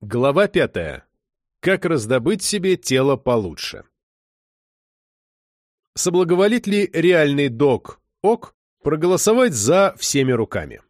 Глава пятая. Как раздобыть себе тело получше. Соблаговолит ли реальный док ОК проголосовать за всеми руками?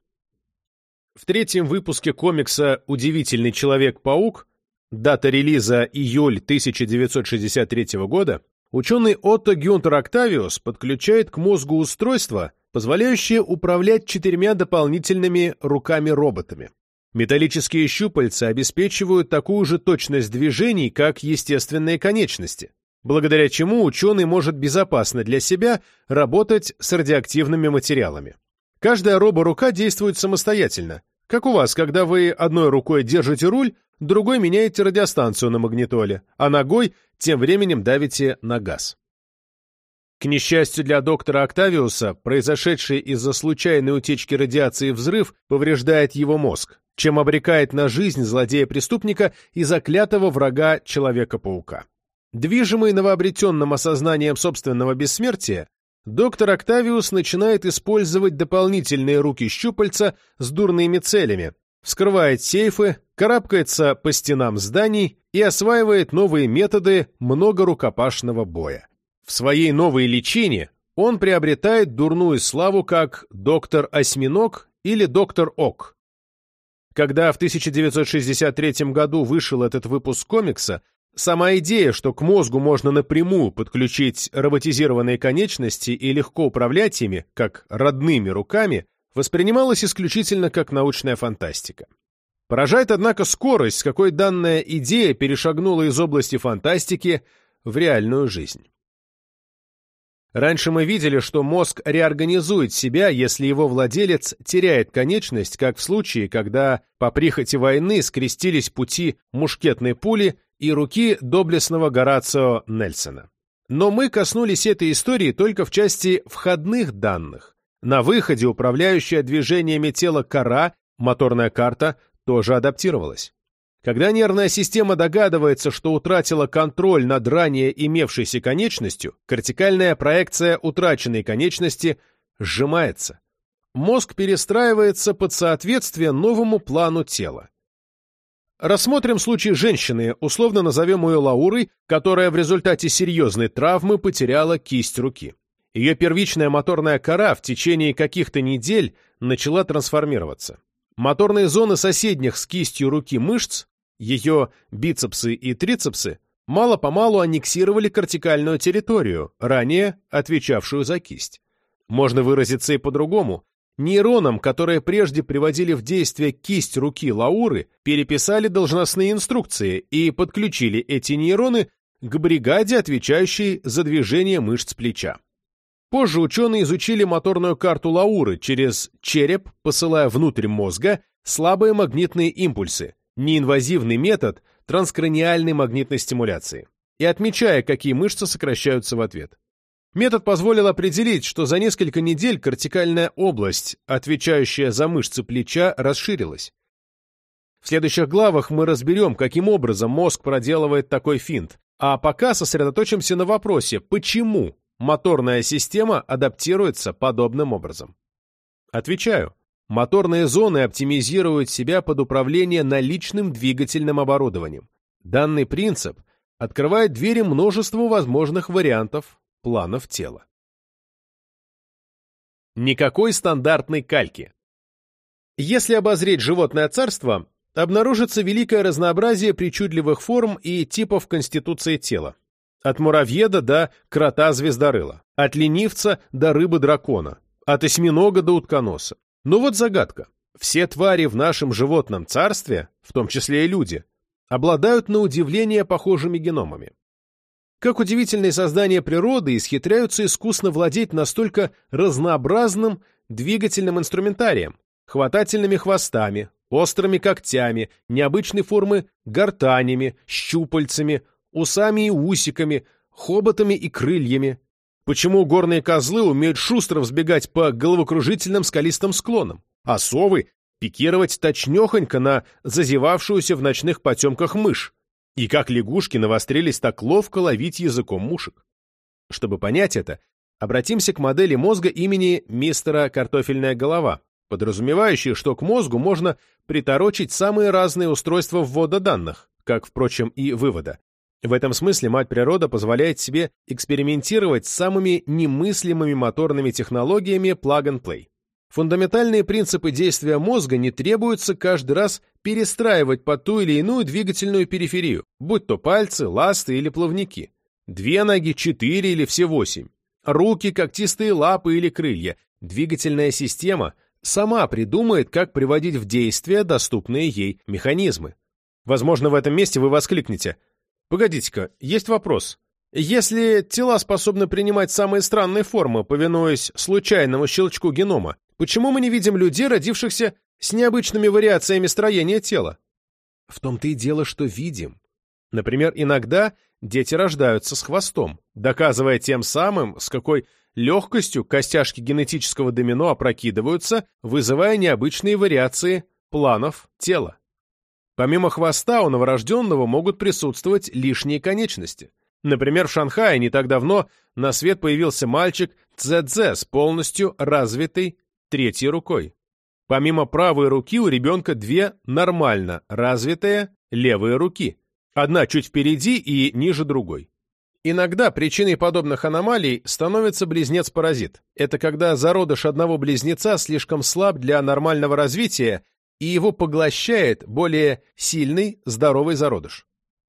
В третьем выпуске комикса «Удивительный Человек-паук» дата релиза июль 1963 года ученый Отто Гюнтер Октавиус подключает к мозгу устройство, позволяющее управлять четырьмя дополнительными руками-роботами. Металлические щупальца обеспечивают такую же точность движений, как естественные конечности, благодаря чему ученый может безопасно для себя работать с радиоактивными материалами. Каждая роборука действует самостоятельно, как у вас, когда вы одной рукой держите руль, другой меняете радиостанцию на магнитоле, а ногой тем временем давите на газ. К несчастью для доктора Октавиуса, произошедший из-за случайной утечки радиации взрыв повреждает его мозг, чем обрекает на жизнь злодея-преступника и заклятого врага Человека-паука. Движимый новообретенным осознанием собственного бессмертия, доктор Октавиус начинает использовать дополнительные руки-щупальца с дурными целями, вскрывает сейфы, карабкается по стенам зданий и осваивает новые методы многорукопашного боя. В своей новой личине он приобретает дурную славу как доктор Осьминог или доктор Ок. Когда в 1963 году вышел этот выпуск комикса, сама идея, что к мозгу можно напрямую подключить роботизированные конечности и легко управлять ими, как родными руками, воспринималась исключительно как научная фантастика. Поражает, однако, скорость, с какой данная идея перешагнула из области фантастики в реальную жизнь. Раньше мы видели, что мозг реорганизует себя, если его владелец теряет конечность, как в случае, когда по прихоти войны скрестились пути мушкетной пули и руки доблестного Горацио Нельсона. Но мы коснулись этой истории только в части входных данных. На выходе управляющая движениями тела кора, моторная карта, тоже адаптировалась. Когда нервная система догадывается, что утратила контроль над ранее имевшейся конечностью, кортикальная проекция утраченной конечности сжимается. Мозг перестраивается под соответствие новому плану тела. Рассмотрим случай женщины, условно назовем ее Лаурой, которая в результате серьезной травмы потеряла кисть руки. Ее первичная моторная кора в течение каких-то недель начала трансформироваться. Моторные зоны соседних с кистью руки мышц ее бицепсы и трицепсы мало-помалу аннексировали кортикальную территорию, ранее отвечавшую за кисть. Можно выразиться и по-другому. Нейронам, которые прежде приводили в действие кисть руки Лауры, переписали должностные инструкции и подключили эти нейроны к бригаде, отвечающей за движение мышц плеча. Позже ученые изучили моторную карту Лауры через череп, посылая внутрь мозга слабые магнитные импульсы, неинвазивный метод транскраниальной магнитной стимуляции и отмечая, какие мышцы сокращаются в ответ. Метод позволил определить, что за несколько недель кортикальная область, отвечающая за мышцы плеча, расширилась. В следующих главах мы разберем, каким образом мозг проделывает такой финт, а пока сосредоточимся на вопросе, почему моторная система адаптируется подобным образом. Отвечаю. Моторные зоны оптимизируют себя под управление наличным двигательным оборудованием. Данный принцип открывает двери множеству возможных вариантов планов тела. Никакой стандартной кальки. Если обозреть животное царство, обнаружится великое разнообразие причудливых форм и типов конституции тела. От муравьеда до крота-звездорыла, от ленивца до рыбы-дракона, от осьминога до утконоса. Но вот загадка. Все твари в нашем животном царстве, в том числе и люди, обладают на удивление похожими геномами. Как удивительные создания природы исхитряются искусно владеть настолько разнообразным двигательным инструментарием, хватательными хвостами, острыми когтями, необычной формы гортанями, щупальцами, усами и усиками, хоботами и крыльями, Почему горные козлы умеют шустро взбегать по головокружительным скалистым склонам, а совы пикировать точнёхонько на зазевавшуюся в ночных потемках мышь? И как лягушки навострились так ловко ловить языком мушек? Чтобы понять это, обратимся к модели мозга имени мистера Картофельная голова, подразумевающие, что к мозгу можно приторочить самые разные устройства ввода данных, как, впрочем, и вывода. В этом смысле мать природа позволяет себе экспериментировать с самыми немыслимыми моторными технологиями plug-and-play. Фундаментальные принципы действия мозга не требуется каждый раз перестраивать под ту или иную двигательную периферию, будь то пальцы, ласты или плавники. Две ноги, четыре или все восемь. Руки, когтистые лапы или крылья. Двигательная система сама придумает, как приводить в действие доступные ей механизмы. Возможно, в этом месте вы воскликнете – Погодите-ка, есть вопрос. Если тела способны принимать самые странные формы, повинуясь случайному щелчку генома, почему мы не видим людей, родившихся с необычными вариациями строения тела? В том-то и дело, что видим. Например, иногда дети рождаются с хвостом, доказывая тем самым, с какой легкостью костяшки генетического домино опрокидываются, вызывая необычные вариации планов тела. Помимо хвоста у новорожденного могут присутствовать лишние конечности. Например, в Шанхае не так давно на свет появился мальчик Цзэцзэ с полностью развитой третьей рукой. Помимо правой руки у ребенка две нормально развитые левые руки. Одна чуть впереди и ниже другой. Иногда причиной подобных аномалий становится близнец-паразит. Это когда зародыш одного близнеца слишком слаб для нормального развития и его поглощает более сильный, здоровый зародыш.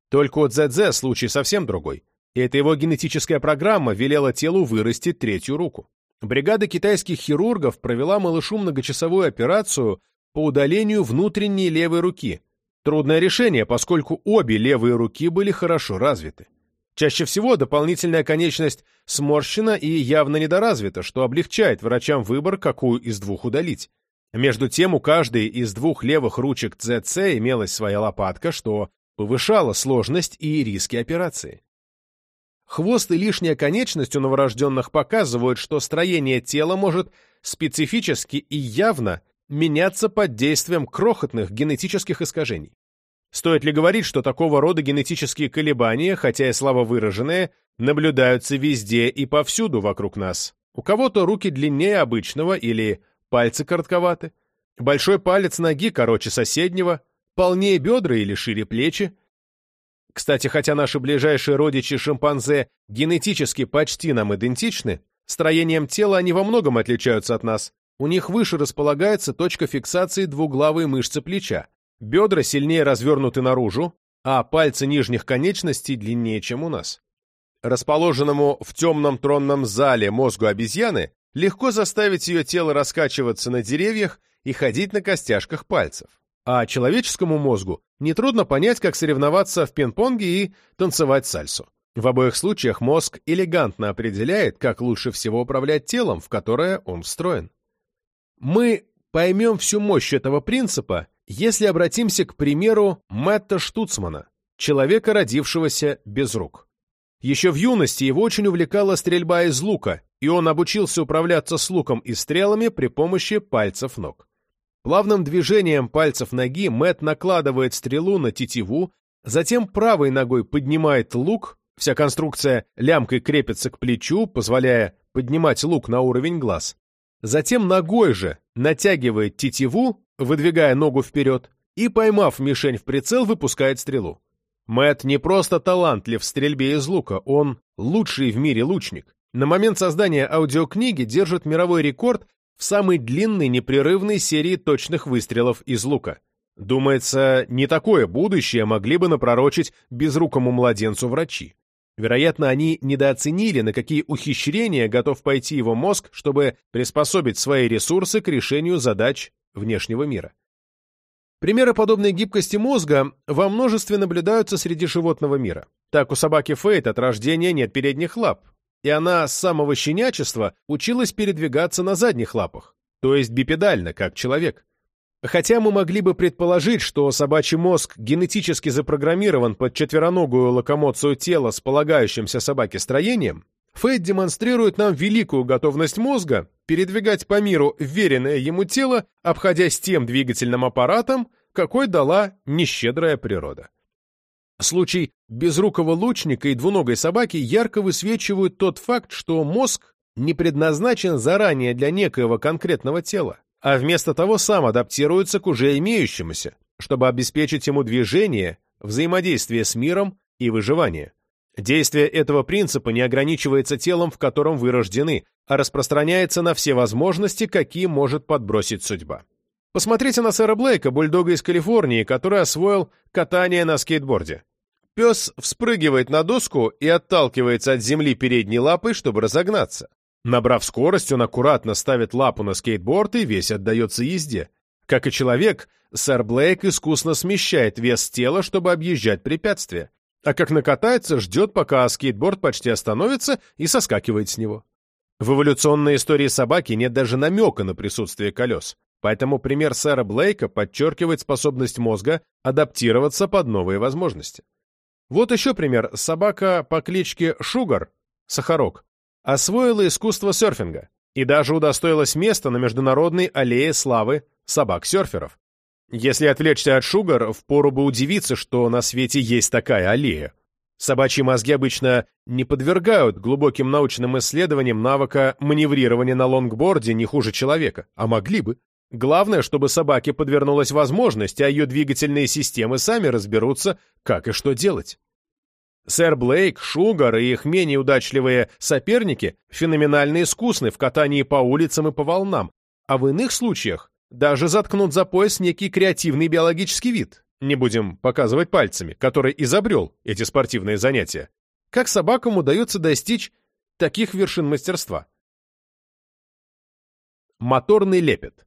Только у ЗЗ случай совсем другой. Эта его генетическая программа велела телу вырастить третью руку. Бригада китайских хирургов провела малышу многочасовую операцию по удалению внутренней левой руки. Трудное решение, поскольку обе левые руки были хорошо развиты. Чаще всего дополнительная конечность сморщена и явно недоразвита, что облегчает врачам выбор, какую из двух удалить. Между тем, у каждой из двух левых ручек ЦЦ имелась своя лопатка, что повышало сложность и риски операции. Хвост и лишняя конечность у новорожденных показывают, что строение тела может специфически и явно меняться под действием крохотных генетических искажений. Стоит ли говорить, что такого рода генетические колебания, хотя и слабо выраженные, наблюдаются везде и повсюду вокруг нас? У кого-то руки длиннее обычного или пальцы коротковаты, большой палец ноги короче соседнего, полнее бедра или шире плечи. Кстати, хотя наши ближайшие родичи шимпанзе генетически почти нам идентичны, строением тела они во многом отличаются от нас. У них выше располагается точка фиксации двуглавой мышцы плеча, бедра сильнее развернуты наружу, а пальцы нижних конечностей длиннее, чем у нас. Расположенному в темном тронном зале мозгу обезьяны легко заставить ее тело раскачиваться на деревьях и ходить на костяшках пальцев. А человеческому мозгу нетрудно понять, как соревноваться в пинг-понге и танцевать сальсу. В обоих случаях мозг элегантно определяет, как лучше всего управлять телом, в которое он встроен. Мы поймем всю мощь этого принципа, если обратимся к примеру Мэтта Штуцмана, человека, родившегося без рук. Еще в юности его очень увлекала стрельба из лука, и он обучился управляться с луком и стрелами при помощи пальцев ног. Плавным движением пальцев ноги Мэт накладывает стрелу на тетиву, затем правой ногой поднимает лук, вся конструкция лямкой крепится к плечу, позволяя поднимать лук на уровень глаз. Затем ногой же натягивает тетиву, выдвигая ногу вперед, и, поймав мишень в прицел, выпускает стрелу. Мэт не просто талантлив в стрельбе из лука, он лучший в мире лучник на момент создания аудиокниги держит мировой рекорд в самой длинной непрерывной серии точных выстрелов из лука. Думается, не такое будущее могли бы напророчить безрукому младенцу врачи. Вероятно, они недооценили, на какие ухищрения готов пойти его мозг, чтобы приспособить свои ресурсы к решению задач внешнего мира. Примеры подобной гибкости мозга во множестве наблюдаются среди животного мира. Так у собаки Фейт от рождения нет передних лап, и она с самого щенячества училась передвигаться на задних лапах, то есть бипедально, как человек. Хотя мы могли бы предположить, что собачий мозг генетически запрограммирован под четвероногую локомоцию тела с полагающимся собаке строением, Фейт демонстрирует нам великую готовность мозга передвигать по миру веренное ему тело, обходясь тем двигательным аппаратом, какой дала нещедрая природа. Случай безрукого лучника и двуногой собаки ярко высвечивают тот факт, что мозг не предназначен заранее для некоего конкретного тела. а вместо того сам адаптируется к уже имеющемуся, чтобы обеспечить ему движение, взаимодействие с миром и выживание. Действие этого принципа не ограничивается телом, в котором вы рождены, а распространяется на все возможности, какие может подбросить судьба. Посмотрите на сэра Блейка, бульдога из Калифорнии, который освоил катание на скейтборде. Пес вспрыгивает на доску и отталкивается от земли передней лапой, чтобы разогнаться. Набрав скорость, он аккуратно ставит лапу на скейтборд и весь отдается езде. Как и человек, сэр Блейк искусно смещает вес тела, чтобы объезжать препятствия. А как накатается, ждет, пока скейтборд почти остановится и соскакивает с него. В эволюционной истории собаки нет даже намека на присутствие колес. Поэтому пример сэра Блейка подчеркивает способность мозга адаптироваться под новые возможности. Вот еще пример. Собака по кличке Шугар, Сахарок, освоила искусство серфинга и даже удостоилась места на международной аллее славы собак-серферов. Если отвлечься от Шугар, впору бы удивиться, что на свете есть такая аллея. Собачьи мозги обычно не подвергают глубоким научным исследованиям навыка маневрирования на лонгборде не хуже человека, а могли бы. Главное, чтобы собаке подвернулась возможность, а ее двигательные системы сами разберутся, как и что делать. Сэр Блейк, Шугар и их менее удачливые соперники феноменально искусны в катании по улицам и по волнам, а в иных случаях даже заткнут за пояс некий креативный биологический вид, не будем показывать пальцами, который изобрел эти спортивные занятия. Как собакам удается достичь таких вершин мастерства? Моторный лепет.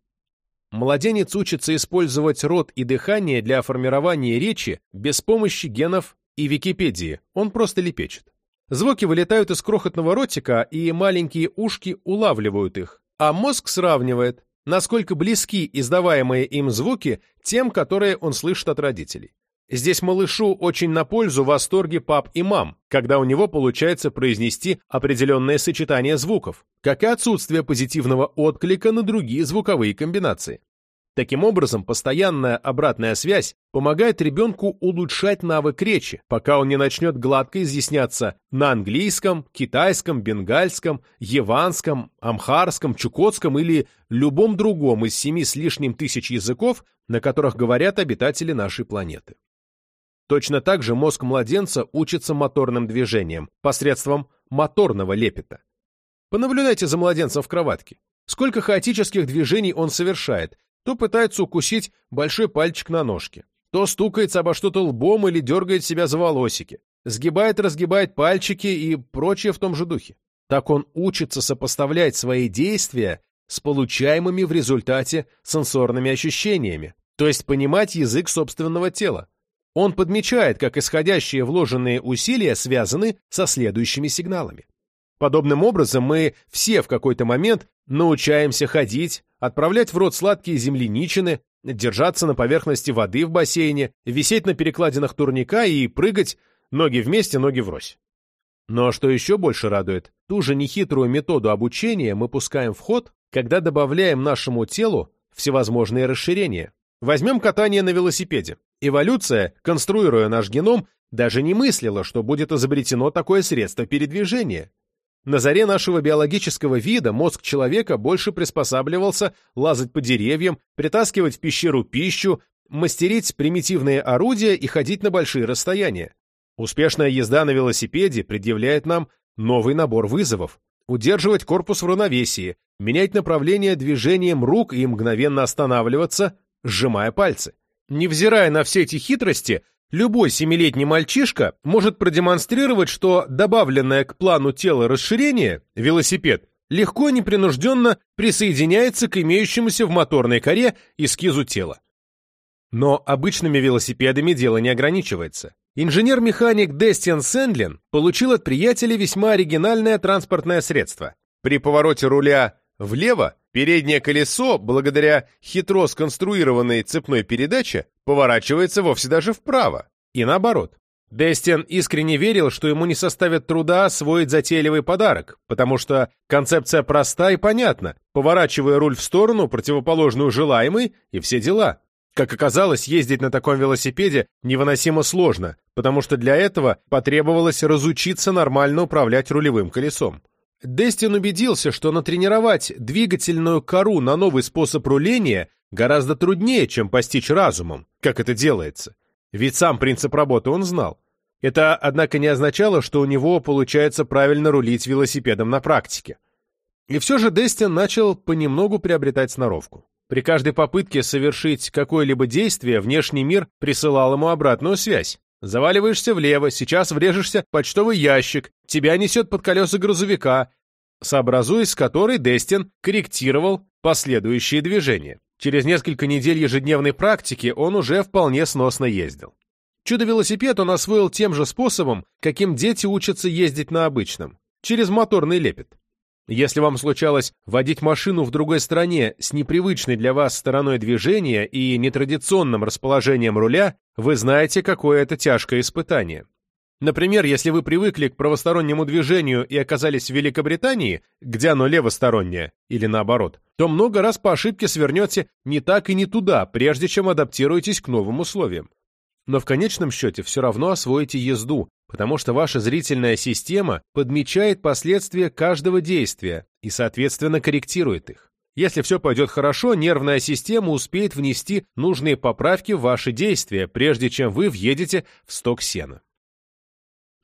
Младенец учится использовать рот и дыхание для формирования речи без помощи генов и Википедии, он просто лепечет. Звуки вылетают из крохотного ротика, и маленькие ушки улавливают их, а мозг сравнивает, насколько близки издаваемые им звуки тем, которые он слышит от родителей. Здесь малышу очень на пользу восторги пап и мам, когда у него получается произнести определенное сочетание звуков, как и отсутствие позитивного отклика на другие звуковые комбинации. Таким образом, постоянная обратная связь помогает ребенку улучшать навык речи, пока он не начнет гладко изъясняться на английском, китайском, бенгальском, яванском, амхарском, чукотском или любом другом из семи с лишним тысяч языков, на которых говорят обитатели нашей планеты. Точно так же мозг младенца учится моторным движениям посредством моторного лепета. Понаблюдайте за младенцем в кроватке. Сколько хаотических движений он совершает, то пытается укусить большой пальчик на ножке, то стукается обо что-то лбом или дергает себя за волосики, сгибает-разгибает пальчики и прочее в том же духе. Так он учится сопоставлять свои действия с получаемыми в результате сенсорными ощущениями, то есть понимать язык собственного тела. Он подмечает, как исходящие вложенные усилия связаны со следующими сигналами. Подобным образом мы все в какой-то момент научаемся ходить, отправлять в рот сладкие земляничины, держаться на поверхности воды в бассейне, висеть на перекладинах турника и прыгать ноги вместе, ноги врозь. Но что еще больше радует, ту же нехитрую методу обучения мы пускаем в ход, когда добавляем нашему телу всевозможные расширения. Возьмем катание на велосипеде. Эволюция, конструируя наш геном, даже не мыслила, что будет изобретено такое средство передвижения. На заре нашего биологического вида мозг человека больше приспосабливался лазать по деревьям, притаскивать в пещеру пищу, мастерить примитивные орудия и ходить на большие расстояния. Успешная езда на велосипеде предъявляет нам новый набор вызовов. Удерживать корпус в равновесии, менять направление движением рук и мгновенно останавливаться, сжимая пальцы. Невзирая на все эти хитрости, Любой семилетний мальчишка может продемонстрировать, что добавленное к плану тела расширение, велосипед, легко и непринужденно присоединяется к имеющемуся в моторной коре эскизу тела. Но обычными велосипедами дело не ограничивается. Инженер-механик Дестиан Сэндлин получил от приятеля весьма оригинальное транспортное средство. При повороте руля влево переднее колесо, благодаря хитро сконструированной цепной передаче, поворачивается вовсе даже вправо. И наоборот. Дестин искренне верил, что ему не составит труда освоить затейливый подарок, потому что концепция проста и понятна, поворачивая руль в сторону, противоположную желаемой, и все дела. Как оказалось, ездить на таком велосипеде невыносимо сложно, потому что для этого потребовалось разучиться нормально управлять рулевым колесом. Дестин убедился, что натренировать двигательную кору на новый способ руления гораздо труднее, чем постичь разумом, как это делается. Ведь сам принцип работы он знал. Это, однако, не означало, что у него получается правильно рулить велосипедом на практике. И все же Дестин начал понемногу приобретать сноровку. При каждой попытке совершить какое-либо действие внешний мир присылал ему обратную связь. Заваливаешься влево, сейчас врежешься в почтовый ящик, тебя несет под колеса грузовика, сообразуясь с которой Дестин корректировал последующие движения. Через несколько недель ежедневной практики он уже вполне сносно ездил. Чудо-велосипед он освоил тем же способом, каким дети учатся ездить на обычном, через моторный лепет. Если вам случалось водить машину в другой стране с непривычной для вас стороной движения и нетрадиционным расположением руля, вы знаете, какое это тяжкое испытание. Например, если вы привыкли к правостороннему движению и оказались в Великобритании, где оно левостороннее, или наоборот, то много раз по ошибке свернете не так и не туда, прежде чем адаптируетесь к новым условиям. Но в конечном счете все равно освоите езду, потому что ваша зрительная система подмечает последствия каждого действия и, соответственно, корректирует их. Если все пойдет хорошо, нервная система успеет внести нужные поправки в ваши действия, прежде чем вы въедете в сток сена.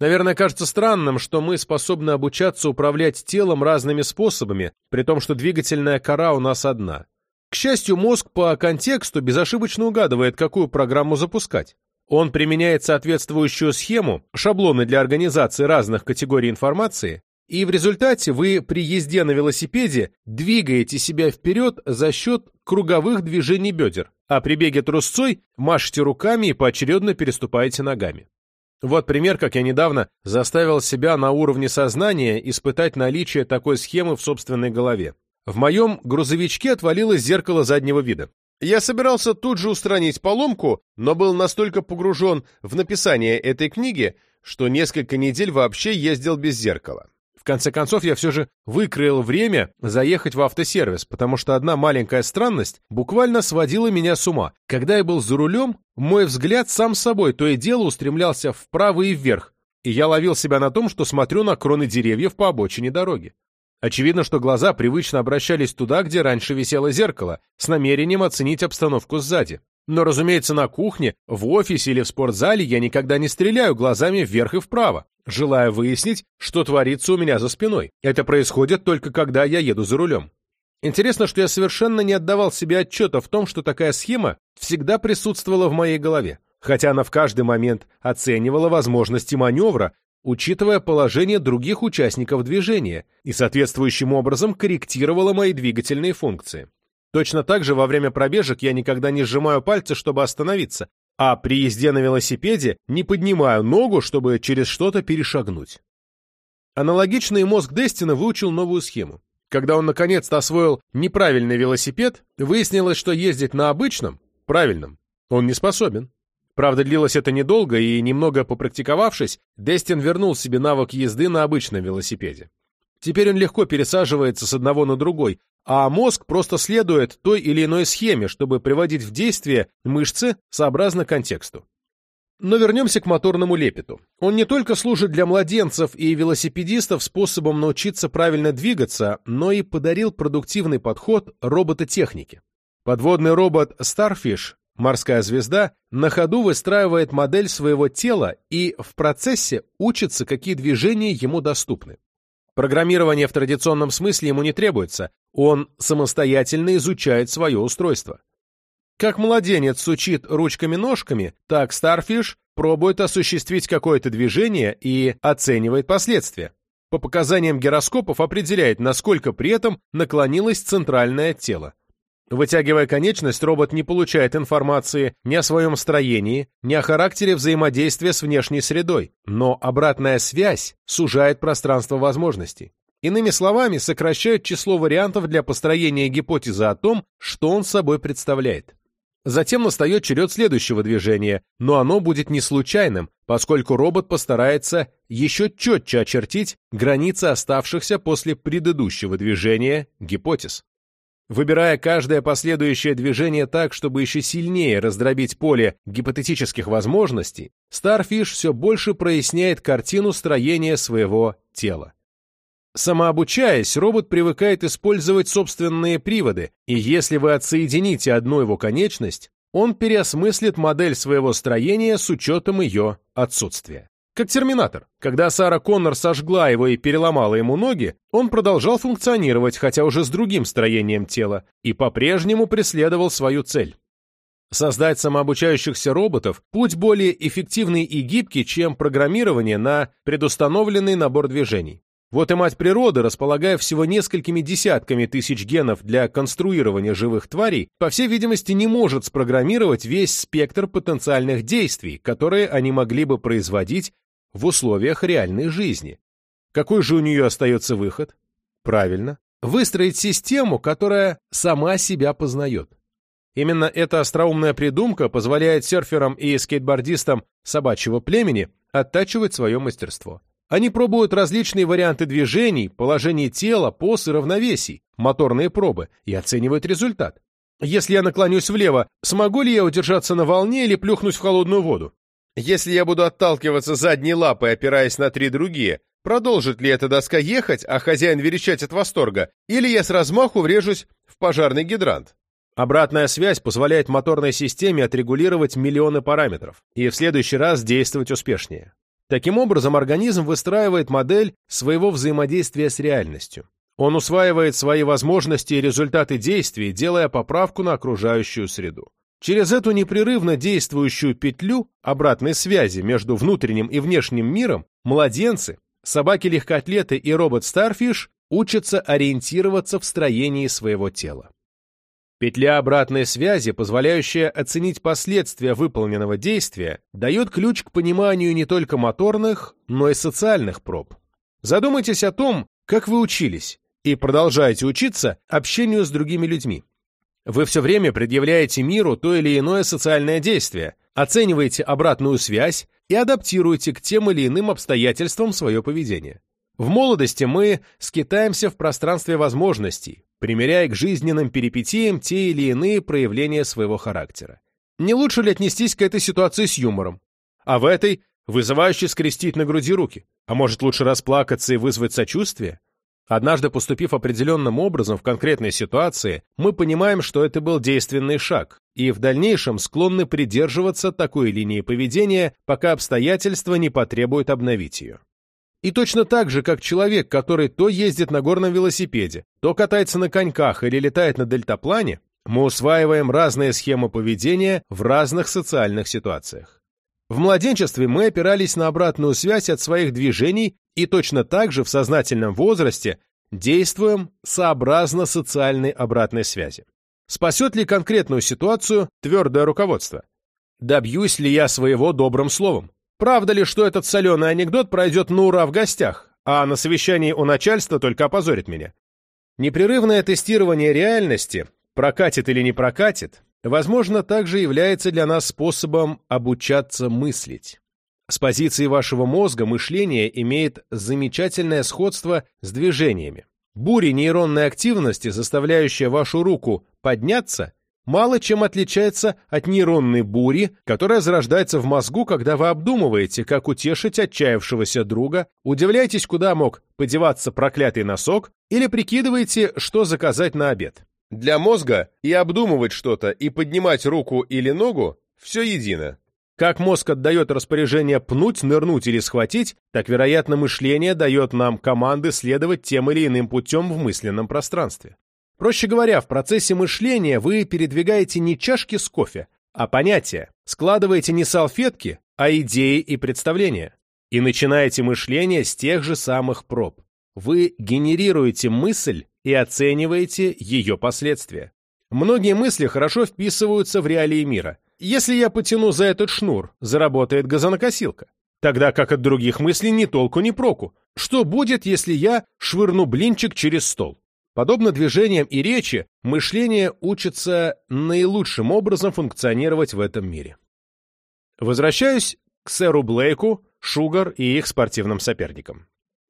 Наверное, кажется странным, что мы способны обучаться управлять телом разными способами, при том, что двигательная кора у нас одна. К счастью, мозг по контексту безошибочно угадывает, какую программу запускать. Он применяет соответствующую схему, шаблоны для организации разных категорий информации, и в результате вы при езде на велосипеде двигаете себя вперед за счет круговых движений бедер, а при беге трусцой машете руками и поочередно переступаете ногами. Вот пример, как я недавно заставил себя на уровне сознания испытать наличие такой схемы в собственной голове. В моем грузовичке отвалилось зеркало заднего вида. Я собирался тут же устранить поломку, но был настолько погружен в написание этой книги, что несколько недель вообще ездил без зеркала. В конце концов, я все же выкроил время заехать в автосервис, потому что одна маленькая странность буквально сводила меня с ума. Когда я был за рулем, мой взгляд сам собой то и дело устремлялся вправо и вверх, и я ловил себя на том, что смотрю на кроны деревьев по обочине дороги. Очевидно, что глаза привычно обращались туда, где раньше висело зеркало, с намерением оценить обстановку сзади. Но, разумеется, на кухне, в офисе или в спортзале я никогда не стреляю глазами вверх и вправо, желая выяснить, что творится у меня за спиной. Это происходит только когда я еду за рулем. Интересно, что я совершенно не отдавал себе отчета в том, что такая схема всегда присутствовала в моей голове, хотя она в каждый момент оценивала возможности маневра, учитывая положение других участников движения и соответствующим образом корректировала мои двигательные функции. Точно так же во время пробежек я никогда не сжимаю пальцы, чтобы остановиться, а при езде на велосипеде не поднимаю ногу, чтобы через что-то перешагнуть. Аналогично и мозг Дестина выучил новую схему. Когда он наконец-то освоил неправильный велосипед, выяснилось, что ездить на обычном, правильном, он не способен. Правда, длилось это недолго, и, немного попрактиковавшись, Дестин вернул себе навык езды на обычном велосипеде. Теперь он легко пересаживается с одного на другой, а мозг просто следует той или иной схеме, чтобы приводить в действие мышцы сообразно контексту. Но вернемся к моторному лепету. Он не только служит для младенцев и велосипедистов способом научиться правильно двигаться, но и подарил продуктивный подход робототехнике. Подводный робот Starfish Морская звезда на ходу выстраивает модель своего тела и в процессе учится, какие движения ему доступны. Программирование в традиционном смысле ему не требуется, он самостоятельно изучает свое устройство. Как младенец сучит ручками-ножками, так Starfish пробует осуществить какое-то движение и оценивает последствия. По показаниям гироскопов определяет, насколько при этом наклонилось центральное тело. Вытягивая конечность, робот не получает информации ни о своем строении, ни о характере взаимодействия с внешней средой, но обратная связь сужает пространство возможностей. Иными словами, сокращает число вариантов для построения гипотезы о том, что он собой представляет. Затем настает черед следующего движения, но оно будет не случайным, поскольку робот постарается еще четче очертить границы оставшихся после предыдущего движения гипотез. Выбирая каждое последующее движение так, чтобы еще сильнее раздробить поле гипотетических возможностей, Starfish все больше проясняет картину строения своего тела. Самообучаясь, робот привыкает использовать собственные приводы, и если вы отсоедините одну его конечность, он переосмыслит модель своего строения с учетом ее отсутствия. Как терминатор. Когда Сара Коннор сожгла его и переломала ему ноги, он продолжал функционировать, хотя уже с другим строением тела, и по-прежнему преследовал свою цель. Создать самообучающихся роботов – путь более эффективный и гибкий, чем программирование на предустановленный набор движений. Вот и мать природы, располагая всего несколькими десятками тысяч генов для конструирования живых тварей, по всей видимости не может спрограммировать весь спектр потенциальных действий, которые они могли бы производить в условиях реальной жизни. Какой же у нее остается выход? Правильно, выстроить систему, которая сама себя познает. Именно эта остроумная придумка позволяет серферам и скейтбордистам собачьего племени оттачивать свое мастерство. Они пробуют различные варианты движений, положение тела, поз и равновесий, моторные пробы, и оценивают результат. Если я наклонюсь влево, смогу ли я удержаться на волне или плюхнусь в холодную воду? Если я буду отталкиваться задней лапой, опираясь на три другие, продолжит ли эта доска ехать, а хозяин верещать от восторга, или я с размаху врежусь в пожарный гидрант? Обратная связь позволяет моторной системе отрегулировать миллионы параметров и в следующий раз действовать успешнее. Таким образом, организм выстраивает модель своего взаимодействия с реальностью. Он усваивает свои возможности и результаты действий, делая поправку на окружающую среду. Через эту непрерывно действующую петлю обратной связи между внутренним и внешним миром младенцы, собаки-легкоатлеты и робот Starfish учатся ориентироваться в строении своего тела. Петля обратной связи, позволяющая оценить последствия выполненного действия, дает ключ к пониманию не только моторных, но и социальных проб. Задумайтесь о том, как вы учились, и продолжаете учиться общению с другими людьми. Вы все время предъявляете миру то или иное социальное действие, оцениваете обратную связь и адаптируете к тем или иным обстоятельствам свое поведение. В молодости мы скитаемся в пространстве возможностей, примеряя к жизненным перипетиям те или иные проявления своего характера. Не лучше ли отнестись к этой ситуации с юмором? А в этой вызывающе скрестить на груди руки? А может лучше расплакаться и вызвать сочувствие? Однажды поступив определенным образом в конкретной ситуации, мы понимаем, что это был действенный шаг, и в дальнейшем склонны придерживаться такой линии поведения, пока обстоятельства не потребуют обновить ее. И точно так же, как человек, который то ездит на горном велосипеде, то катается на коньках или летает на дельтаплане, мы усваиваем разные схемы поведения в разных социальных ситуациях. В младенчестве мы опирались на обратную связь от своих движений и точно так же в сознательном возрасте действуем сообразно социальной обратной связи. Спасет ли конкретную ситуацию твердое руководство? Добьюсь ли я своего добрым словом? Правда ли, что этот соленый анекдот пройдет на ура в гостях, а на совещании у начальства только опозорит меня? Непрерывное тестирование реальности, прокатит или не прокатит, возможно, также является для нас способом обучаться мыслить. С позиции вашего мозга мышление имеет замечательное сходство с движениями. Буря нейронной активности, заставляющая вашу руку подняться, мало чем отличается от нейронной бури, которая зарождается в мозгу, когда вы обдумываете, как утешить отчаявшегося друга, удивляетесь, куда мог подеваться проклятый носок, или прикидываете, что заказать на обед. Для мозга и обдумывать что-то, и поднимать руку или ногу – все едино. Как мозг отдает распоряжение пнуть, нырнуть или схватить, так, вероятно, мышление дает нам команды следовать тем или иным путем в мысленном пространстве. Проще говоря, в процессе мышления вы передвигаете не чашки с кофе, а понятия, складываете не салфетки, а идеи и представления. И начинаете мышление с тех же самых проб. Вы генерируете мысль и оцениваете ее последствия. Многие мысли хорошо вписываются в реалии мира. Если я потяну за этот шнур, заработает газонокосилка. Тогда как от других мыслей ни толку, ни проку. Что будет, если я швырну блинчик через стол? Подобно движениям и речи, мышление учится наилучшим образом функционировать в этом мире. Возвращаюсь к сэру Блейку, Шугар и их спортивным соперникам.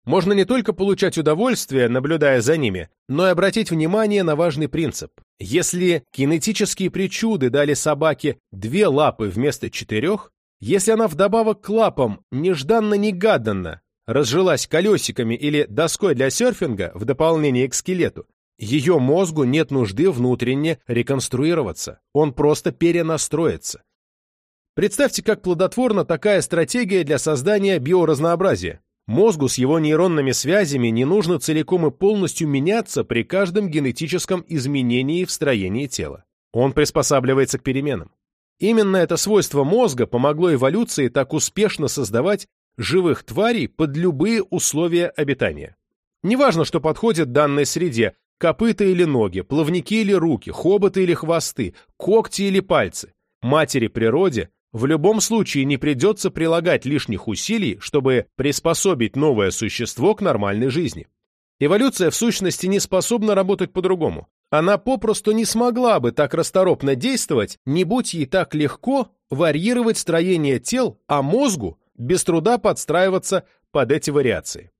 Можно не только получать удовольствие, наблюдая за ними, но и обратить внимание на важный принцип. Если кинетические причуды дали собаке две лапы вместо четырех, если она вдобавок к лапам нежданно-негаданно разжилась колесиками или доской для серфинга в дополнение к скелету, ее мозгу нет нужды внутренне реконструироваться, он просто перенастроится. Представьте, как плодотворна такая стратегия для создания биоразнообразия. Мозгу с его нейронными связями не нужно целиком и полностью меняться при каждом генетическом изменении в строении тела. Он приспосабливается к переменам. Именно это свойство мозга помогло эволюции так успешно создавать живых тварей под любые условия обитания. Неважно, что подходит данной среде, копыта или ноги, плавники или руки, хоботы или хвосты, когти или пальцы. Матери природе в любом случае не придется прилагать лишних усилий, чтобы приспособить новое существо к нормальной жизни. Эволюция в сущности не способна работать по-другому. Она попросту не смогла бы так расторопно действовать, не будь ей так легко варьировать строение тел, а мозгу без труда подстраиваться под эти вариации.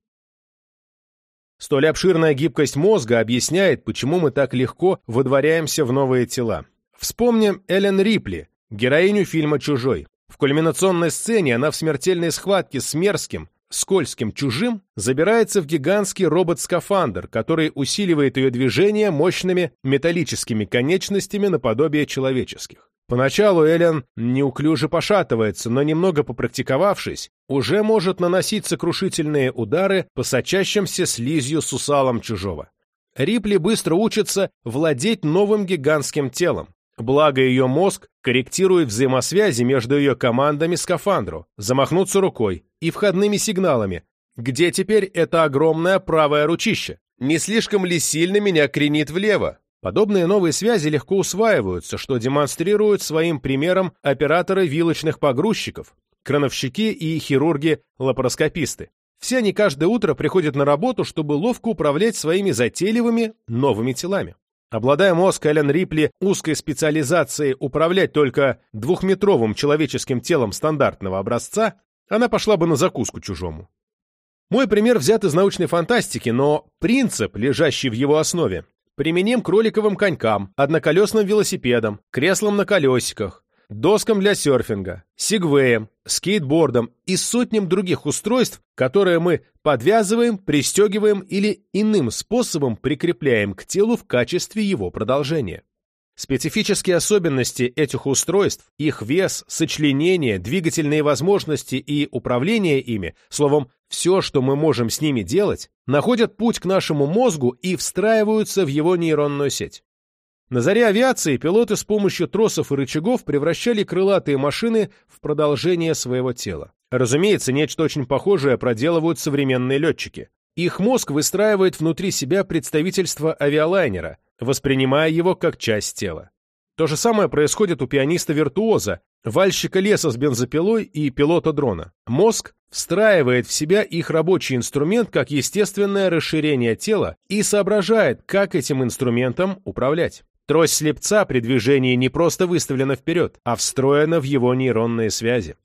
Столь обширная гибкость мозга объясняет, почему мы так легко выдворяемся в новые тела. Вспомним Эллен Рипли, героиню фильма «Чужой». В кульминационной сцене она в смертельной схватке с мерзким, скользким чужим забирается в гигантский робот-скафандр, который усиливает ее движение мощными металлическими конечностями наподобие человеческих. Поначалу Эллен неуклюже пошатывается, но немного попрактиковавшись, уже может наносить сокрушительные удары по сочащимся слизью сусалам чужого. Рипли быстро учится владеть новым гигантским телом. Благо ее мозг корректирует взаимосвязи между ее командами скафандру, замахнуться рукой и входными сигналами. Где теперь это огромное правое ручище? Не слишком ли сильно меня кренит влево? Подобные новые связи легко усваиваются, что демонстрируют своим примером операторы вилочных погрузчиков, крановщики и хирурги-лапароскописты. Все они каждое утро приходят на работу, чтобы ловко управлять своими затейливыми новыми телами. Обладая мозг Эллен Рипли узкой специализацией управлять только двухметровым человеческим телом стандартного образца, она пошла бы на закуску чужому. Мой пример взят из научной фантастики, но принцип, лежащий в его основе, применим к роликовым конькам, одноколесным велосипедам, креслам на колесиках, доскам для серфинга, сигвеям, скейтбордам и сотням других устройств, которые мы подвязываем, пристегиваем или иным способом прикрепляем к телу в качестве его продолжения. Специфические особенности этих устройств, их вес, сочленение, двигательные возможности и управление ими, словом, все, что мы можем с ними делать, находят путь к нашему мозгу и встраиваются в его нейронную сеть. На заре авиации пилоты с помощью тросов и рычагов превращали крылатые машины в продолжение своего тела. Разумеется, нечто очень похожее проделывают современные летчики. Их мозг выстраивает внутри себя представительство авиалайнера – воспринимая его как часть тела. То же самое происходит у пианиста-виртуоза, вальщика леса с бензопилой и пилота дрона. Мозг встраивает в себя их рабочий инструмент как естественное расширение тела и соображает, как этим инструментом управлять. Трость слепца при движении не просто выставлена вперед, а встроена в его нейронные связи.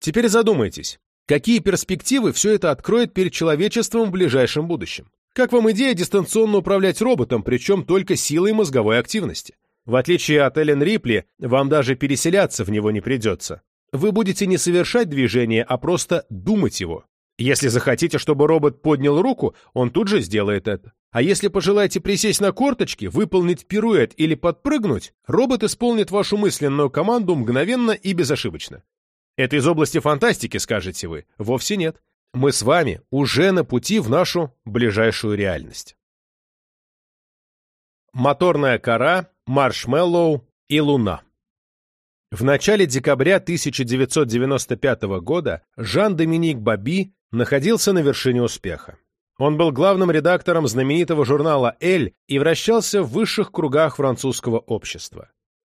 Теперь задумайтесь, какие перспективы все это откроет перед человечеством в ближайшем будущем? Как вам идея дистанционно управлять роботом, причем только силой мозговой активности? В отличие от Эллен Рипли, вам даже переселяться в него не придется. Вы будете не совершать движение, а просто думать его. Если захотите, чтобы робот поднял руку, он тут же сделает это. А если пожелаете присесть на корточки, выполнить пируэт или подпрыгнуть, робот исполнит вашу мысленную команду мгновенно и безошибочно. Это из области фантастики, скажете вы. Вовсе нет мы с вами уже на пути в нашу ближайшую реальность. Моторная кора, маршмеллоу и луна. В начале декабря 1995 года Жан-Доминик Баби находился на вершине успеха. Он был главным редактором знаменитого журнала «Эль» и вращался в высших кругах французского общества.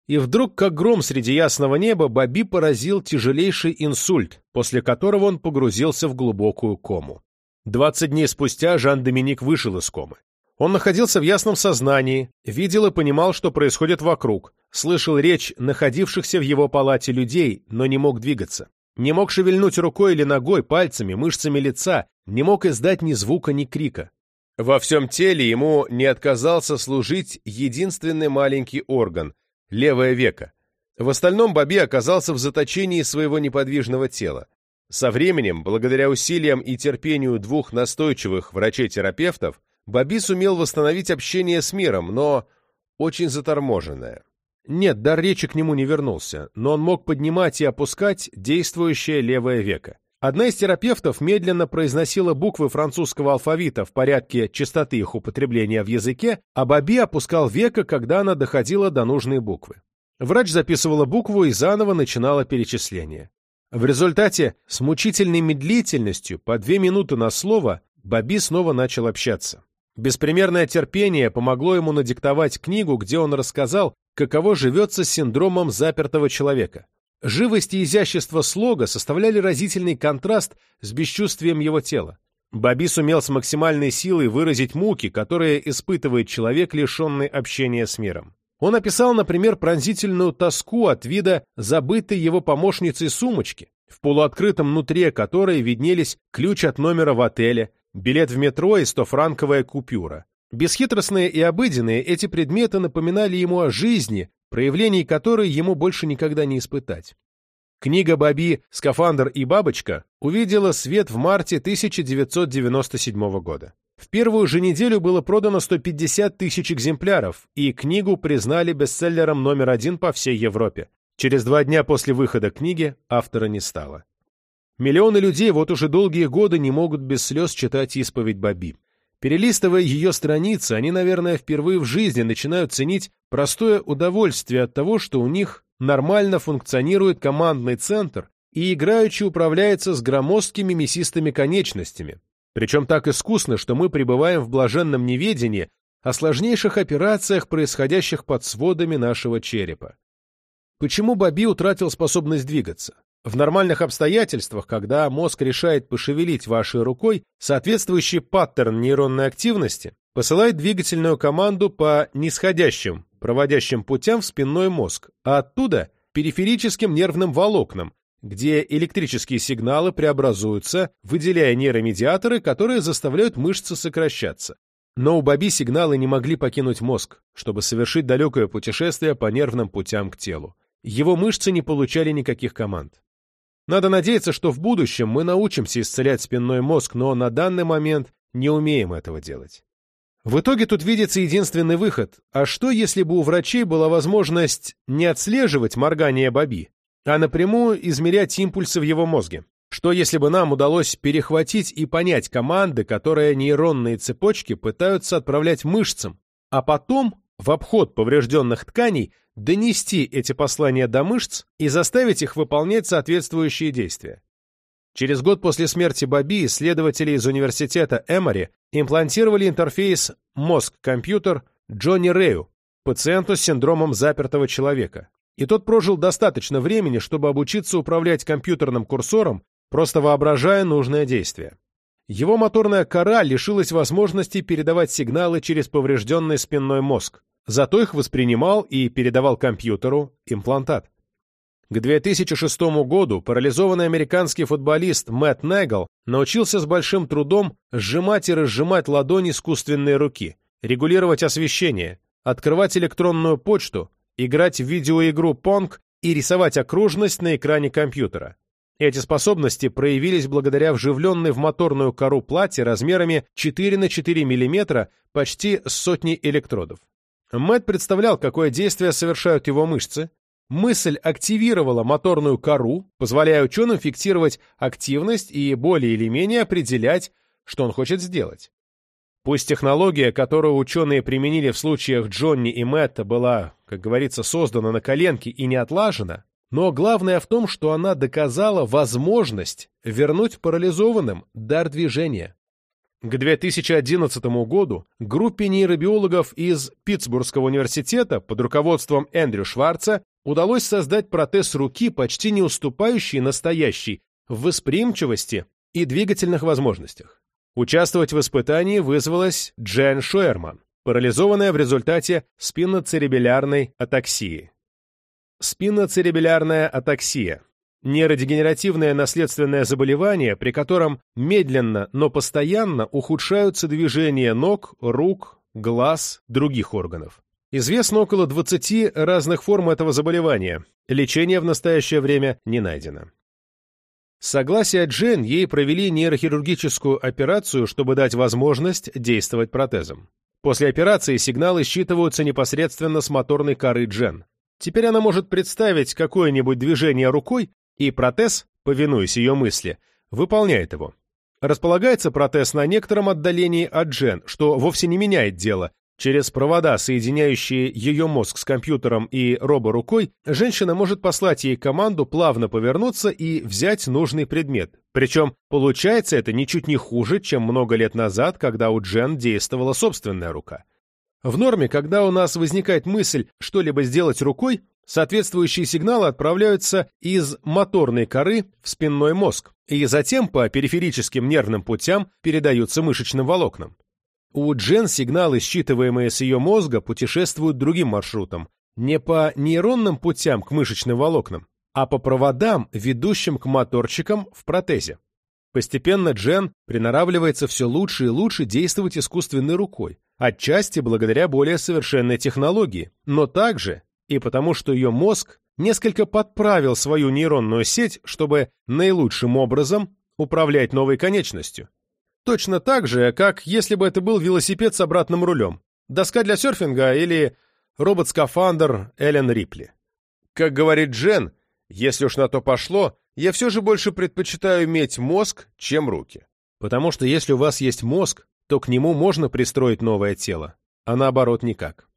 И вдруг, как гром среди ясного неба, Баби поразил тяжелейший инсульт, после которого он погрузился в глубокую кому. Двадцать дней спустя Жан-Доминик вышел из комы. Он находился в ясном сознании, видел и понимал, что происходит вокруг, слышал речь находившихся в его палате людей, но не мог двигаться. Не мог шевельнуть рукой или ногой, пальцами, мышцами лица, не мог издать ни звука, ни крика. Во всем теле ему не отказался служить единственный маленький орган левое веко. В остальном Баби оказался в заточении своего неподвижного тела. Со временем, благодаря усилиям и терпению двух настойчивых врачей-терапевтов, Баби сумел восстановить общение с миром, но очень заторможенное. Нет, дар речи к нему не вернулся, но он мог поднимать и опускать действующее левое веко. Одна из терапевтов медленно произносила буквы французского алфавита в порядке частоты их употребления в языке, а Баби опускал веко, когда она доходила до нужной буквы. Врач записывала букву и заново начинала перечисление. В результате, с мучительной медлительностью, по две минуты на слово, Баби снова начал общаться. Беспримерное терпение помогло ему надиктовать книгу, где он рассказал, каково живется с синдромом запертого человека. Живость и изящество слога составляли разительный контраст с бесчувствием его тела. Баби сумел с максимальной силой выразить муки, которые испытывает человек, лишенный общения с миром. Он описал, например, пронзительную тоску от вида забытой его помощницей сумочки, в полуоткрытом нутре которой виднелись ключ от номера в отеле, билет в метро и 100-франковая купюра. Бесхитростные и обыденные эти предметы напоминали ему о жизни, проявлений которой ему больше никогда не испытать. Книга Баби «Скафандр и бабочка» увидела свет в марте 1997 года. В первую же неделю было продано 150 тысяч экземпляров, и книгу признали бестселлером номер один по всей Европе. Через два дня после выхода книги автора не стало. Миллионы людей вот уже долгие годы не могут без слез читать исповедь Баби. Перелистывая ее страницы, они, наверное, впервые в жизни начинают ценить простое удовольствие от того, что у них нормально функционирует командный центр и играючи управляется с громоздкими мясистыми конечностями, причем так искусно, что мы пребываем в блаженном неведении о сложнейших операциях, происходящих под сводами нашего черепа. Почему Баби утратил способность двигаться? В нормальных обстоятельствах, когда мозг решает пошевелить вашей рукой, соответствующий паттерн нейронной активности посылает двигательную команду по нисходящим, проводящим путям в спинной мозг, а оттуда – периферическим нервным волокнам, где электрические сигналы преобразуются, выделяя нейромедиаторы, которые заставляют мышцы сокращаться. Но у Баби сигналы не могли покинуть мозг, чтобы совершить далекое путешествие по нервным путям к телу. Его мышцы не получали никаких команд. Надо надеяться, что в будущем мы научимся исцелять спинной мозг, но на данный момент не умеем этого делать. В итоге тут видится единственный выход. А что, если бы у врачей была возможность не отслеживать моргание Баби, а напрямую измерять импульсы в его мозге? Что, если бы нам удалось перехватить и понять команды, которые нейронные цепочки пытаются отправлять мышцам, а потом, в обход поврежденных тканей, донести эти послания до мышц и заставить их выполнять соответствующие действия. Через год после смерти Баби исследователи из университета Эмори имплантировали интерфейс мозг-компьютер Джонни Рэю, пациенту с синдромом запертого человека. И тот прожил достаточно времени, чтобы обучиться управлять компьютерным курсором, просто воображая нужное действие. Его моторная кора лишилась возможности передавать сигналы через поврежденный спинной мозг. Зато их воспринимал и передавал компьютеру имплантат. К 2006 году парализованный американский футболист Мэтт Негл научился с большим трудом сжимать и разжимать ладони искусственной руки, регулировать освещение, открывать электронную почту, играть в видеоигру Pong и рисовать окружность на экране компьютера. Эти способности проявились благодаря вживленной в моторную кору плате размерами 4 на 4 мм почти сотни электродов. Мэтт представлял, какое действие совершают его мышцы. Мысль активировала моторную кору, позволяя ученым фиксировать активность и более или менее определять, что он хочет сделать. Пусть технология, которую ученые применили в случаях Джонни и Мэтта, была, как говорится, создана на коленке и не отлажена, но главное в том, что она доказала возможность вернуть парализованным дар движения. К 2011 году группе нейробиологов из Питтсбургского университета под руководством Эндрю Шварца удалось создать протез руки, почти не уступающий настоящей в восприимчивости и двигательных возможностях. Участвовать в испытании вызвалась Джен Шуэрман, парализованная в результате спиноцеребелярной атаксии. Спиноцеребелярная атаксия Нейродегенеративное наследственное заболевание, при котором медленно, но постоянно ухудшаются движения ног, рук, глаз, других органов. Известно около 20 разных форм этого заболевания. Лечение в настоящее время не найдено. согласия Джен ей провели нейрохирургическую операцию, чтобы дать возможность действовать протезом. После операции сигналы считываются непосредственно с моторной коры Джен. Теперь она может представить какое-нибудь движение рукой, и протез, повинуясь ее мысли, выполняет его. Располагается протез на некотором отдалении от Джен, что вовсе не меняет дело. Через провода, соединяющие ее мозг с компьютером и роборукой, женщина может послать ей команду плавно повернуться и взять нужный предмет. Причем получается это ничуть не хуже, чем много лет назад, когда у Джен действовала собственная рука. В норме, когда у нас возникает мысль что-либо сделать рукой, соответствующие сигналы отправляются из моторной коры в спинной мозг и затем по периферическим нервным путям передаются мышечным волокнам. У Джен сигналы, считываемые с ее мозга, путешествуют другим маршрутом, не по нейронным путям к мышечным волокнам, а по проводам, ведущим к моторчикам в протезе. Постепенно Джен приноравливается все лучше и лучше действовать искусственной рукой, отчасти благодаря более совершенной технологии, но также и потому, что ее мозг несколько подправил свою нейронную сеть, чтобы наилучшим образом управлять новой конечностью. Точно так же, как если бы это был велосипед с обратным рулем, доска для серфинга или робот-скафандр Эллен Рипли. Как говорит Джен, если уж на то пошло, я все же больше предпочитаю иметь мозг, чем руки. Потому что если у вас есть мозг, то к нему можно пристроить новое тело, а наоборот никак.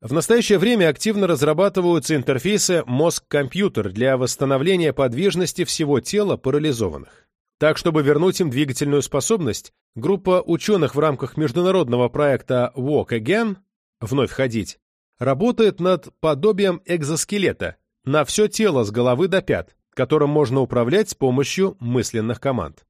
В настоящее время активно разрабатываются интерфейсы мозг-компьютер для восстановления подвижности всего тела парализованных. Так, чтобы вернуть им двигательную способность, группа ученых в рамках международного проекта Walk Again «Вновь ходить» работает над подобием экзоскелета на все тело с головы до пят, которым можно управлять с помощью мысленных команд.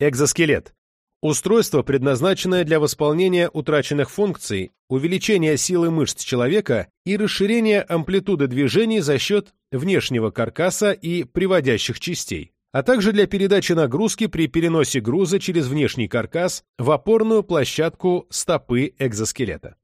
Экзоскелет – устройство, предназначенное для восполнения утраченных функций, увеличения силы мышц человека и расширения амплитуды движений за счет внешнего каркаса и приводящих частей, а также для передачи нагрузки при переносе груза через внешний каркас в опорную площадку стопы экзоскелета.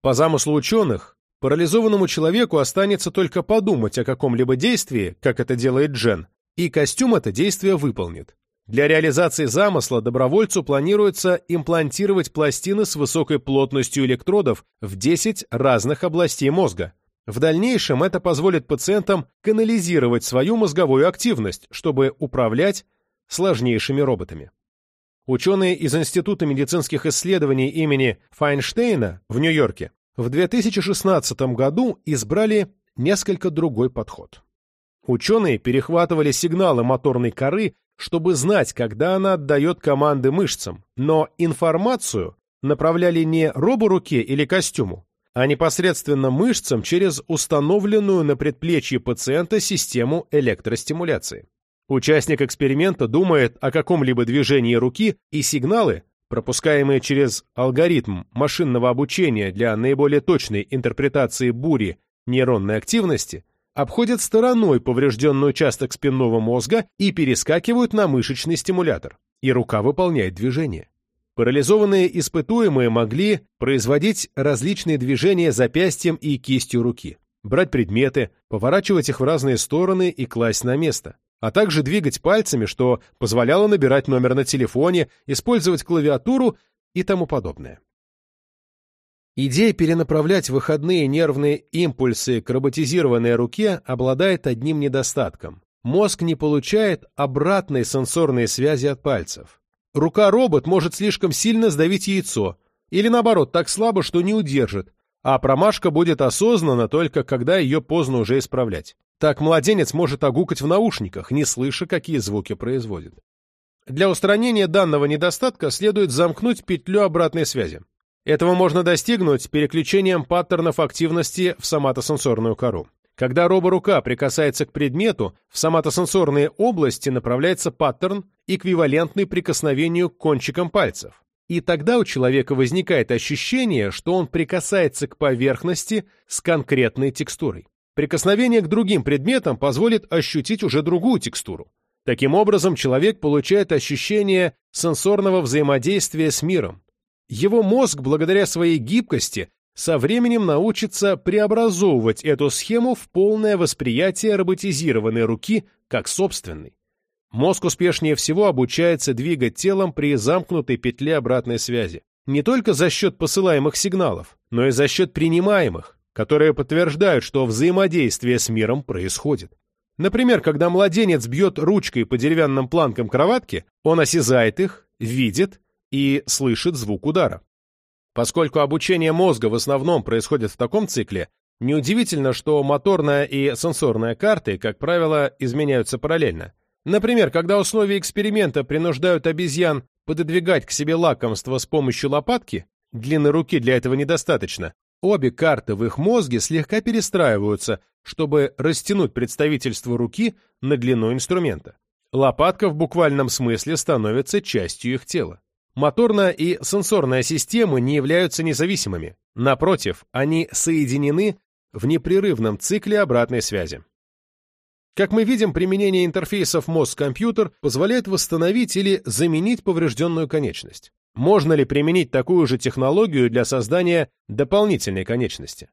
По замыслу ученых, Парализованному человеку останется только подумать о каком-либо действии, как это делает Джен, и костюм это действие выполнит. Для реализации замысла добровольцу планируется имплантировать пластины с высокой плотностью электродов в 10 разных областей мозга. В дальнейшем это позволит пациентам канализировать свою мозговую активность, чтобы управлять сложнейшими роботами. Ученые из Института медицинских исследований имени Файнштейна в Нью-Йорке в 2016 году избрали несколько другой подход. Ученые перехватывали сигналы моторной коры, чтобы знать, когда она отдает команды мышцам, но информацию направляли не роборуке или костюму, а непосредственно мышцам через установленную на предплечье пациента систему электростимуляции. Участник эксперимента думает о каком-либо движении руки, и сигналы пропускаемые через алгоритм машинного обучения для наиболее точной интерпретации бури нейронной активности, обходят стороной поврежденный участок спинного мозга и перескакивают на мышечный стимулятор, и рука выполняет движение. Парализованные испытуемые могли производить различные движения запястьем и кистью руки, брать предметы, поворачивать их в разные стороны и класть на место а также двигать пальцами, что позволяло набирать номер на телефоне, использовать клавиатуру и тому подобное. Идея перенаправлять выходные нервные импульсы к роботизированной руке обладает одним недостатком. Мозг не получает обратной сенсорной связи от пальцев. Рука-робот может слишком сильно сдавить яйцо, или наоборот, так слабо, что не удержит, а промашка будет осознана только когда ее поздно уже исправлять. Так младенец может огукать в наушниках, не слыша, какие звуки производит. Для устранения данного недостатка следует замкнуть петлю обратной связи. Этого можно достигнуть переключением паттернов активности в соматосенсорную кору. Когда роборука прикасается к предмету, в соматосенсорные области направляется паттерн, эквивалентный прикосновению к кончикам пальцев. И тогда у человека возникает ощущение, что он прикасается к поверхности с конкретной текстурой. Прикосновение к другим предметам позволит ощутить уже другую текстуру. Таким образом, человек получает ощущение сенсорного взаимодействия с миром. Его мозг, благодаря своей гибкости, со временем научится преобразовывать эту схему в полное восприятие роботизированной руки как собственной. Мозг успешнее всего обучается двигать телом при замкнутой петле обратной связи. Не только за счет посылаемых сигналов, но и за счет принимаемых, которые подтверждают, что взаимодействие с миром происходит. Например, когда младенец бьет ручкой по деревянным планкам кроватки, он осязает их, видит и слышит звук удара. Поскольку обучение мозга в основном происходит в таком цикле, неудивительно, что моторная и сенсорная карты, как правило, изменяются параллельно. Например, когда условия эксперимента принуждают обезьян пододвигать к себе лакомство с помощью лопатки, длины руки для этого недостаточно, обе карты в их мозге слегка перестраиваются, чтобы растянуть представительство руки на длину инструмента. Лопатка в буквальном смысле становится частью их тела. Моторная и сенсорная системы не являются независимыми. Напротив, они соединены в непрерывном цикле обратной связи. Как мы видим, применение интерфейсов мозг-компьютер позволяет восстановить или заменить поврежденную конечность. Можно ли применить такую же технологию для создания дополнительной конечности?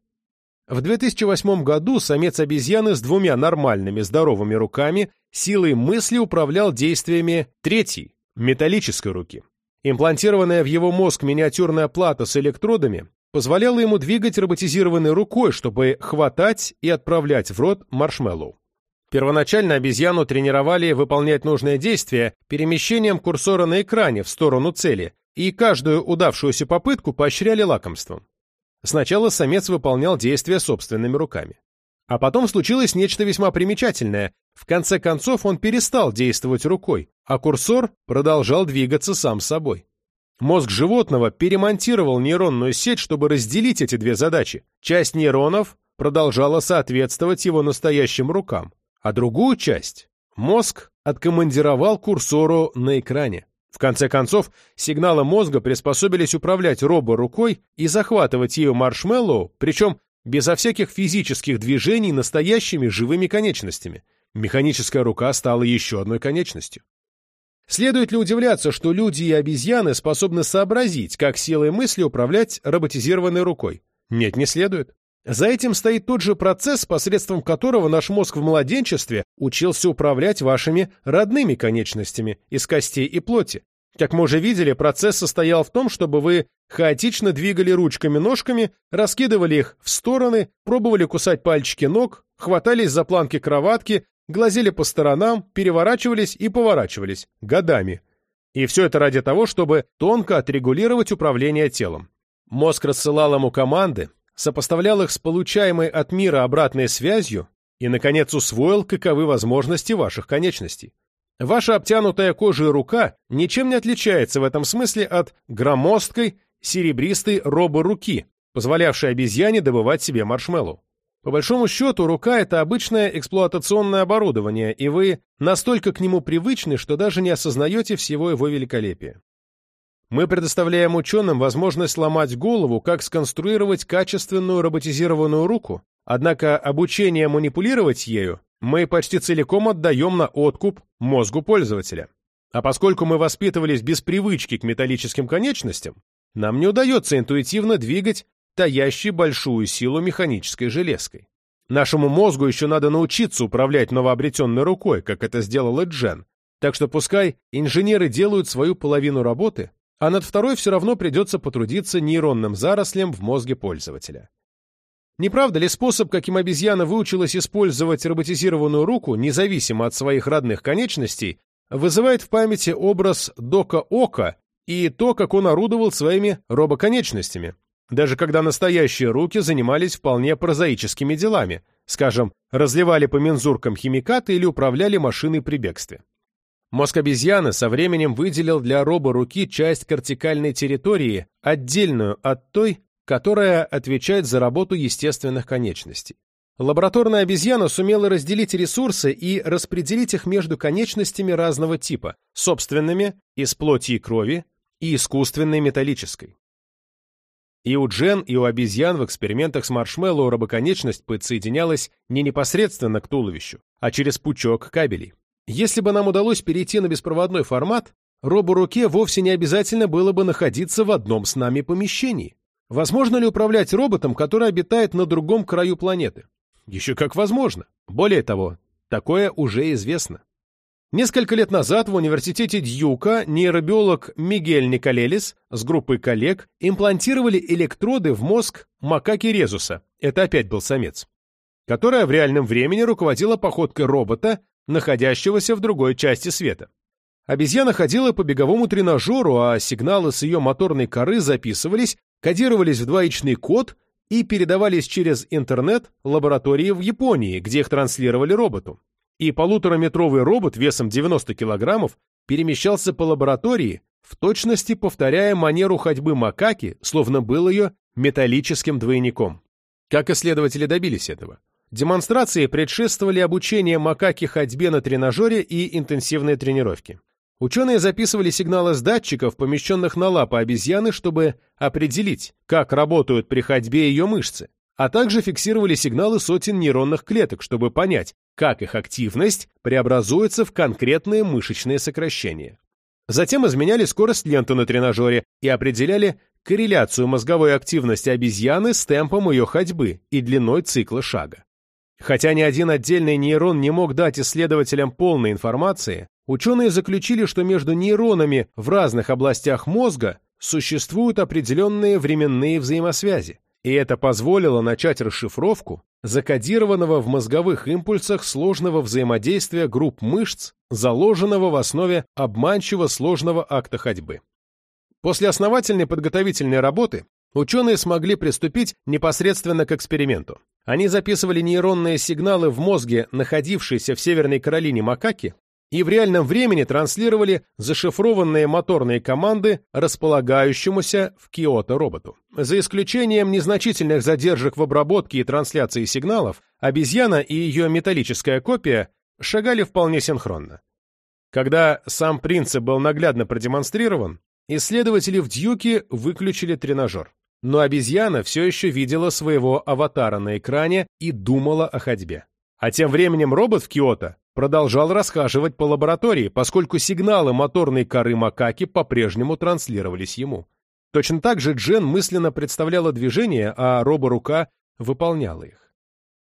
В 2008 году самец обезьяны с двумя нормальными здоровыми руками силой мысли управлял действиями третьей, металлической руки. Имплантированная в его мозг миниатюрная плата с электродами позволяла ему двигать роботизированной рукой, чтобы хватать и отправлять в рот маршмеллоу. Первоначально обезьяну тренировали выполнять нужное действие перемещением курсора на экране в сторону цели, и каждую удавшуюся попытку поощряли лакомством. Сначала самец выполнял действия собственными руками. А потом случилось нечто весьма примечательное. В конце концов он перестал действовать рукой, а курсор продолжал двигаться сам собой. Мозг животного перемонтировал нейронную сеть, чтобы разделить эти две задачи. Часть нейронов продолжала соответствовать его настоящим рукам, а другую часть мозг откомандировал курсору на экране. В конце концов, сигналы мозга приспособились управлять робо рукой и захватывать ее маршмеллоу, причем безо всяких физических движений настоящими живыми конечностями. Механическая рука стала еще одной конечностью. Следует ли удивляться, что люди и обезьяны способны сообразить, как силой мысли управлять роботизированной рукой? Нет, не следует. За этим стоит тот же процесс, посредством которого наш мозг в младенчестве учился управлять вашими родными конечностями из костей и плоти. Как мы уже видели, процесс состоял в том, чтобы вы хаотично двигали ручками-ножками, раскидывали их в стороны, пробовали кусать пальчики ног, хватались за планки кроватки, глазели по сторонам, переворачивались и поворачивались. Годами. И все это ради того, чтобы тонко отрегулировать управление телом. Мозг рассылал ему команды, сопоставлял их с получаемой от мира обратной связью и, наконец, усвоил, каковы возможности ваших конечностей. Ваша обтянутая кожей рука ничем не отличается в этом смысле от громоздкой, серебристой робы-руки, позволявшей обезьяне добывать себе маршмеллоу. По большому счету, рука — это обычное эксплуатационное оборудование, и вы настолько к нему привычны, что даже не осознаете всего его великолепия. Мы предоставляем ученым возможность сломать голову, как сконструировать качественную роботизированную руку, однако обучение манипулировать ею мы почти целиком отдаем на откуп мозгу пользователя. А поскольку мы воспитывались без привычки к металлическим конечностям, нам не удается интуитивно двигать таящей большую силу механической железкой. Нашему мозгу еще надо научиться управлять новообретенной рукой, как это сделала Джен. Так что пускай инженеры делают свою половину работы, а над второй все равно придется потрудиться нейронным зарослям в мозге пользователя. Не правда ли способ, каким обезьяна выучилась использовать роботизированную руку, независимо от своих родных конечностей, вызывает в памяти образ Дока Ока и то, как он орудовал своими робоконечностями, даже когда настоящие руки занимались вполне прозаическими делами, скажем, разливали по мензуркам химикаты или управляли машиной при бегстве. Мозг обезьяны со временем выделил для робо-руки часть кортикальной территории, отдельную от той, которая отвечает за работу естественных конечностей. Лабораторная обезьяна сумела разделить ресурсы и распределить их между конечностями разного типа, собственными, из плоти и крови, и искусственной металлической. И у Джен, и у обезьян в экспериментах с маршмеллоу рабоконечность подсоединялась не непосредственно к туловищу, а через пучок кабелей. Если бы нам удалось перейти на беспроводной формат, робо-руке вовсе не обязательно было бы находиться в одном с нами помещении. Возможно ли управлять роботом, который обитает на другом краю планеты? Еще как возможно. Более того, такое уже известно. Несколько лет назад в университете Дьюка нейробиолог Мигель Николелис с группой коллег имплантировали электроды в мозг макаки резуса, это опять был самец, которая в реальном времени руководила походкой робота, находящегося в другой части света. Обезьяна ходила по беговому тренажеру, а сигналы с ее моторной коры записывались, кодировались в двоичный код и передавались через интернет лаборатории в Японии, где их транслировали роботу и полутораметровый робот весом 90 килограммов перемещался по лаборатории, в точности повторяя манеру ходьбы макаки, словно был ее металлическим двойником. Как исследователи добились этого? Демонстрации предшествовали обучение макаки ходьбе на тренажере и интенсивные тренировки. Ученые записывали сигналы с датчиков, помещенных на лапы обезьяны, чтобы определить, как работают при ходьбе ее мышцы, а также фиксировали сигналы сотен нейронных клеток, чтобы понять, как их активность преобразуется в конкретные мышечные сокращения. Затем изменяли скорость ленты на тренажере и определяли корреляцию мозговой активности обезьяны с темпом ее ходьбы и длиной цикла шага. Хотя ни один отдельный нейрон не мог дать исследователям полной информации, ученые заключили, что между нейронами в разных областях мозга существуют определенные временные взаимосвязи, и это позволило начать расшифровку закодированного в мозговых импульсах сложного взаимодействия групп мышц, заложенного в основе обманчиво сложного акта ходьбы. После основательной подготовительной работы ученые смогли приступить непосредственно к эксперименту. Они записывали нейронные сигналы в мозге, находившейся в Северной Каролине макаки, и в реальном времени транслировали зашифрованные моторные команды располагающемуся в Киото роботу. За исключением незначительных задержек в обработке и трансляции сигналов, обезьяна и ее металлическая копия шагали вполне синхронно. Когда сам принцип был наглядно продемонстрирован, исследователи в Дьюке выключили тренажер. Но обезьяна все еще видела своего аватара на экране и думала о ходьбе. А тем временем робот в Киото продолжал расхаживать по лаборатории, поскольку сигналы моторной коры макаки по-прежнему транслировались ему. Точно так же Джен мысленно представляла движения, а роборука выполняла их.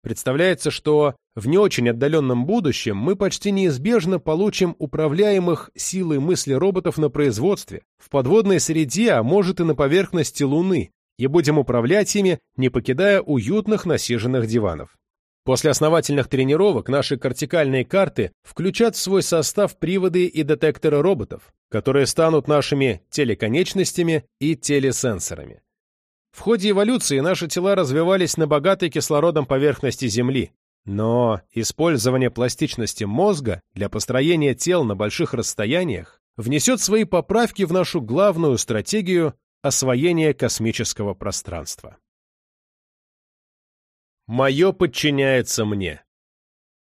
Представляется, что в не очень отдаленном будущем мы почти неизбежно получим управляемых силой мысли роботов на производстве, в подводной среде, а может и на поверхности Луны, и будем управлять ими, не покидая уютных насиженных диванов. После основательных тренировок наши кортикальные карты включат в свой состав приводы и детекторы роботов, которые станут нашими телеконечностями и телесенсорами. В ходе эволюции наши тела развивались на богатой кислородом поверхности Земли, но использование пластичности мозга для построения тел на больших расстояниях внесет свои поправки в нашу главную стратегию освоения космического пространства. Мое подчиняется мне.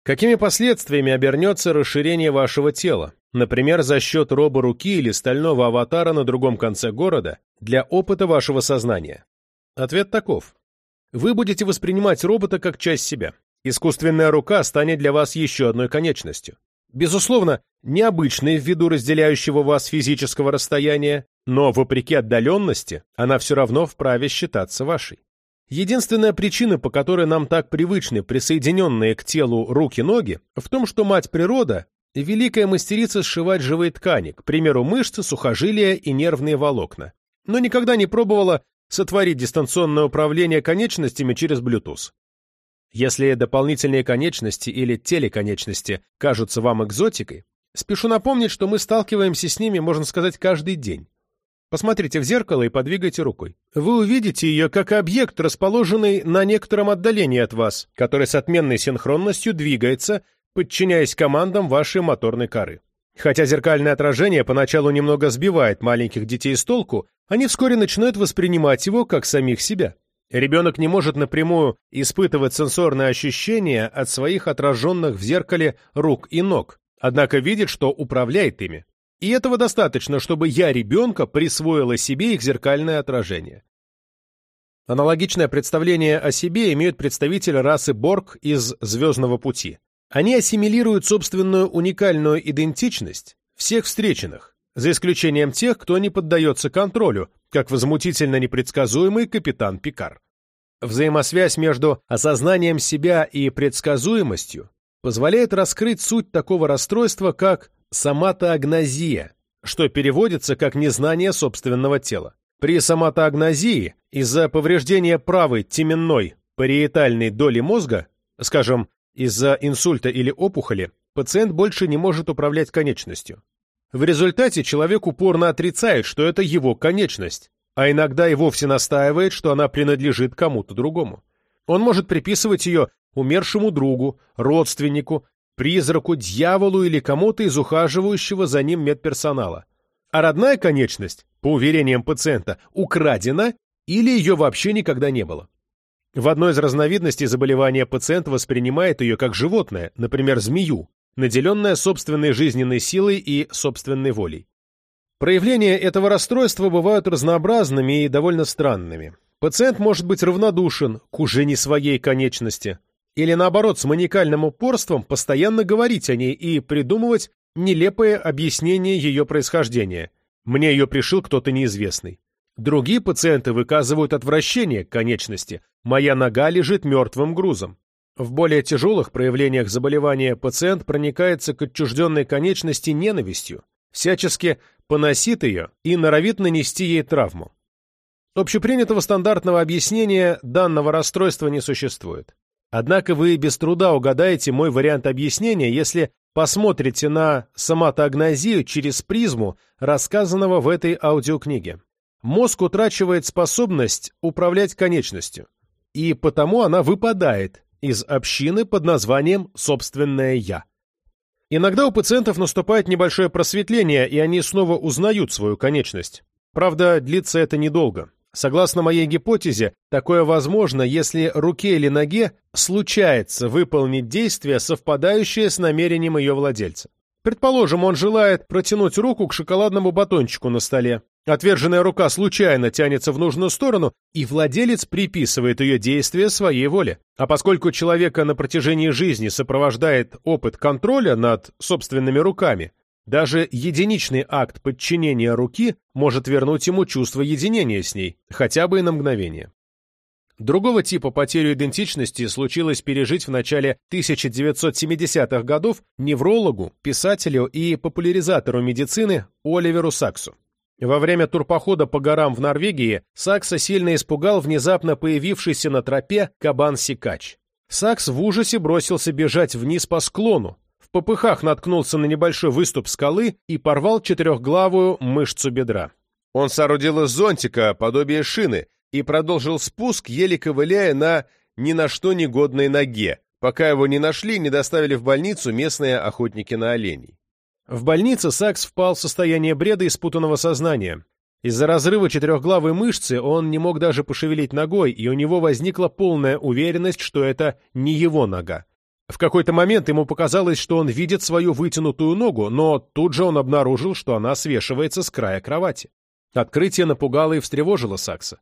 Какими последствиями обернется расширение вашего тела, например, за счет робо-руки или стального аватара на другом конце города, для опыта вашего сознания? Ответ таков. Вы будете воспринимать робота как часть себя. Искусственная рука станет для вас еще одной конечностью. Безусловно, необычной ввиду разделяющего вас физического расстояния, но, вопреки отдаленности, она все равно вправе считаться вашей. Единственная причина, по которой нам так привычны присоединенные к телу руки-ноги, в том, что мать природа – великая мастерица сшивать живые ткани, к примеру, мышцы, сухожилия и нервные волокна, но никогда не пробовала сотворить дистанционное управление конечностями через Bluetooth. Если дополнительные конечности или телеконечности кажутся вам экзотикой, спешу напомнить, что мы сталкиваемся с ними, можно сказать, каждый день. Посмотрите в зеркало и подвигайте рукой. Вы увидите ее как объект, расположенный на некотором отдалении от вас, который с отменной синхронностью двигается, подчиняясь командам вашей моторной коры. Хотя зеркальное отражение поначалу немного сбивает маленьких детей с толку, они вскоре начинают воспринимать его как самих себя. Ребенок не может напрямую испытывать сенсорные ощущения от своих отраженных в зеркале рук и ног, однако видит, что управляет ими. И этого достаточно, чтобы я ребенка присвоила себе их зеркальное отражение. Аналогичное представление о себе имеют представители расы Борг из «Звездного пути». Они ассимилируют собственную уникальную идентичность всех встреченных, за исключением тех, кто не поддается контролю, как возмутительно непредсказуемый капитан Пикар. Взаимосвязь между осознанием себя и предсказуемостью позволяет раскрыть суть такого расстройства, как соматоагнозия, что переводится как незнание собственного тела. При соматоагнозии из-за повреждения правой теменной париетальной доли мозга, скажем, из-за инсульта или опухоли, пациент больше не может управлять конечностью. В результате человек упорно отрицает, что это его конечность, а иногда и вовсе настаивает, что она принадлежит кому-то другому. Он может приписывать ее умершему другу, родственнику, призраку, дьяволу или кому-то из ухаживающего за ним медперсонала. А родная конечность, по уверениям пациента, украдена или ее вообще никогда не было. В одной из разновидностей заболевания пациент воспринимает ее как животное, например, змею, наделенное собственной жизненной силой и собственной волей. Проявления этого расстройства бывают разнообразными и довольно странными. Пациент может быть равнодушен к уже не своей конечности, или наоборот, с маникальным упорством постоянно говорить о ней и придумывать нелепое объяснение ее происхождения. Мне ее пришил кто-то неизвестный. Другие пациенты выказывают отвращение к конечности. Моя нога лежит мертвым грузом. В более тяжелых проявлениях заболевания пациент проникается к отчужденной конечности ненавистью, всячески поносит ее и норовит нанести ей травму. Общепринятого стандартного объяснения данного расстройства не существует. Однако вы без труда угадаете мой вариант объяснения, если посмотрите на соматоагнозию через призму, рассказанного в этой аудиокниге. Мозг утрачивает способность управлять конечностью, и потому она выпадает из общины под названием «собственное я». Иногда у пациентов наступает небольшое просветление, и они снова узнают свою конечность. Правда, длится это недолго. Согласно моей гипотезе, такое возможно, если руке или ноге случается выполнить действие, совпадающее с намерением ее владельца. Предположим, он желает протянуть руку к шоколадному батончику на столе. Отверженная рука случайно тянется в нужную сторону, и владелец приписывает ее действие своей воле. А поскольку человека на протяжении жизни сопровождает опыт контроля над собственными руками, даже единичный акт подчинения руки может вернуть ему чувство единения с ней, хотя бы и на мгновение. Другого типа потерю идентичности случилось пережить в начале 1970-х годов неврологу, писателю и популяризатору медицины Оливеру Саксу. Во время турпохода по горам в Норвегии Сакса сильно испугал внезапно появившийся на тропе кабан-сикач. Сакс в ужасе бросился бежать вниз по склону, попыхах наткнулся на небольшой выступ скалы и порвал четырехглавую мышцу бедра. Он соорудил из зонтика подобие шины и продолжил спуск, еле ковыляя на ни на что негодной ноге, пока его не нашли и не доставили в больницу местные охотники на оленей. В больнице Сакс впал в состояние бреда и спутанного сознания. Из-за разрыва четырехглавой мышцы он не мог даже пошевелить ногой, и у него возникла полная уверенность, что это не его нога. В какой-то момент ему показалось, что он видит свою вытянутую ногу, но тут же он обнаружил, что она свешивается с края кровати. Открытие напугало и встревожило Сакса.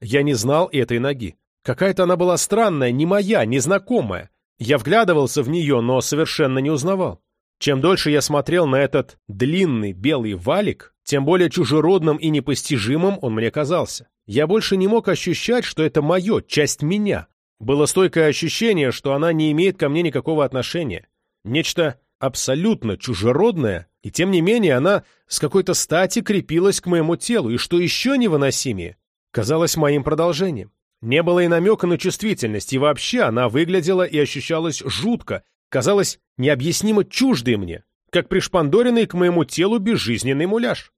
Я не знал этой ноги. Какая-то она была странная, не моя, незнакомая. Я вглядывался в нее, но совершенно не узнавал. Чем дольше я смотрел на этот длинный белый валик, тем более чужеродным и непостижимым он мне казался. Я больше не мог ощущать, что это мое, часть меня. Было стойкое ощущение, что она не имеет ко мне никакого отношения. Нечто абсолютно чужеродное, и тем не менее она с какой-то стати крепилась к моему телу, и что еще невыносимее, казалось моим продолжением. Не было и намека на чувствительность, и вообще она выглядела и ощущалась жутко, казалось необъяснимо чуждой мне, как пришпандоренный к моему телу безжизненный муляж.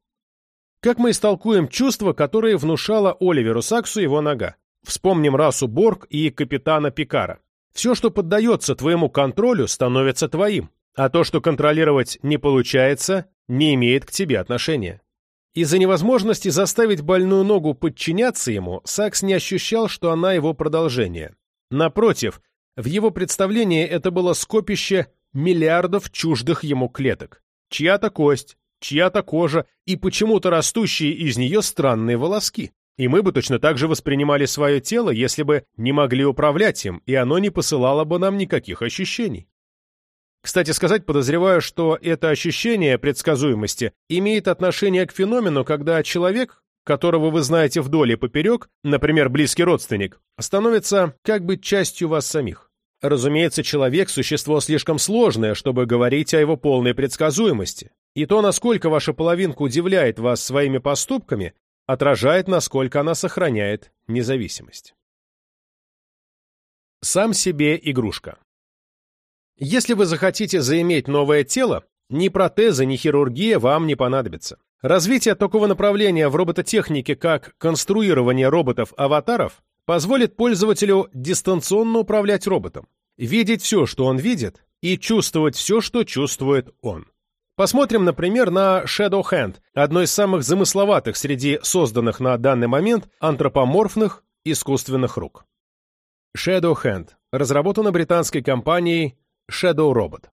Как мы истолкуем чувства, которые внушала Оливеру Саксу его нога? Вспомним расу Борг и капитана Пикара. Все, что поддается твоему контролю, становится твоим, а то, что контролировать не получается, не имеет к тебе отношения. Из-за невозможности заставить больную ногу подчиняться ему, Сакс не ощущал, что она его продолжение. Напротив, в его представлении это было скопище миллиардов чуждых ему клеток. Чья-то кость, чья-то кожа и почему-то растущие из нее странные волоски. И мы бы точно так же воспринимали свое тело, если бы не могли управлять им, и оно не посылало бы нам никаких ощущений. Кстати сказать, подозреваю, что это ощущение предсказуемости имеет отношение к феномену, когда человек, которого вы знаете вдоль и поперек, например, близкий родственник, становится как бы частью вас самих. Разумеется, человек – существо слишком сложное, чтобы говорить о его полной предсказуемости. И то, насколько ваша половинка удивляет вас своими поступками, отражает, насколько она сохраняет независимость. Сам себе игрушка. Если вы захотите заиметь новое тело, ни протезы, ни хирургия вам не понадобятся. Развитие такого направления в робототехнике, как конструирование роботов-аватаров, позволит пользователю дистанционно управлять роботом, видеть все, что он видит, и чувствовать все, что чувствует он. Посмотрим, например, на Shadow Hand, одно из самых замысловатых среди созданных на данный момент антропоморфных искусственных рук. Shadow Hand разработана британской компанией Shadow Robot.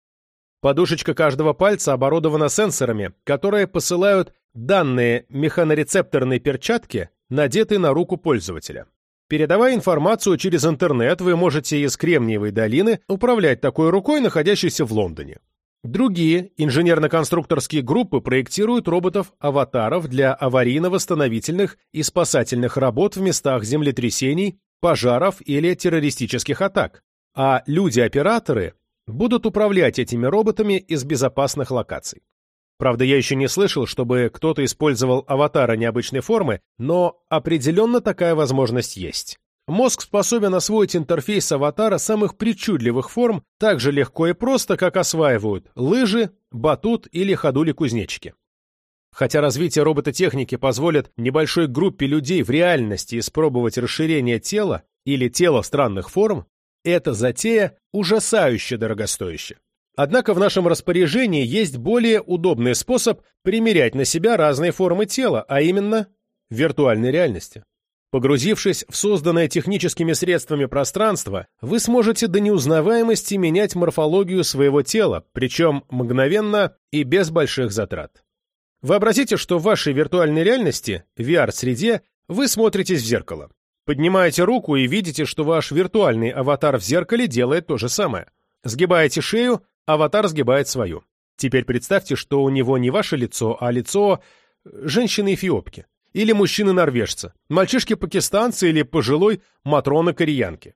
Подушечка каждого пальца оборудована сенсорами, которые посылают данные механорецепторной перчатки, надетые на руку пользователя. Передавая информацию через интернет, вы можете из Кремниевой долины управлять такой рукой, находящейся в Лондоне. Другие инженерно-конструкторские группы проектируют роботов-аватаров для аварийно-восстановительных и спасательных работ в местах землетрясений, пожаров или террористических атак, а люди-операторы будут управлять этими роботами из безопасных локаций. Правда, я еще не слышал, чтобы кто-то использовал аватара необычной формы, но определенно такая возможность есть. Мозг способен освоить интерфейс аватара самых причудливых форм так же легко и просто, как осваивают лыжи, батут или ходули-кузнечики. Хотя развитие робототехники позволит небольшой группе людей в реальности испробовать расширение тела или тела странных форм, эта затея ужасающе дорогостоящая. Однако в нашем распоряжении есть более удобный способ примерять на себя разные формы тела, а именно виртуальной реальности. Погрузившись в созданное техническими средствами пространство, вы сможете до неузнаваемости менять морфологию своего тела, причем мгновенно и без больших затрат. Вообразите, что в вашей виртуальной реальности, VR-среде, вы смотритесь в зеркало. Поднимаете руку и видите, что ваш виртуальный аватар в зеркале делает то же самое. Сгибаете шею, аватар сгибает свою. Теперь представьте, что у него не ваше лицо, а лицо женщины-эфиопки. Или мужчины-норвежца, мальчишки-пакистанца или пожилой матроны-кореянки.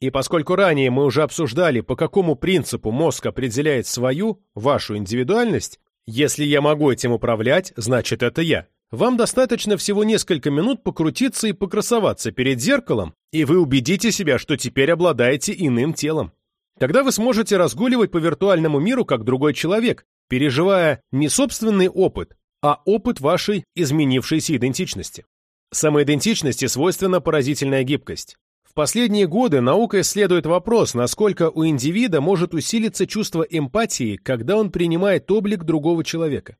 И поскольку ранее мы уже обсуждали, по какому принципу мозг определяет свою, вашу индивидуальность, если я могу этим управлять, значит это я. Вам достаточно всего несколько минут покрутиться и покрасоваться перед зеркалом, и вы убедите себя, что теперь обладаете иным телом. Тогда вы сможете разгуливать по виртуальному миру как другой человек, переживая не собственный опыт, а опыт вашей изменившейся идентичности. Самоидентичности свойственна поразительная гибкость. В последние годы наука исследует вопрос, насколько у индивида может усилиться чувство эмпатии, когда он принимает облик другого человека.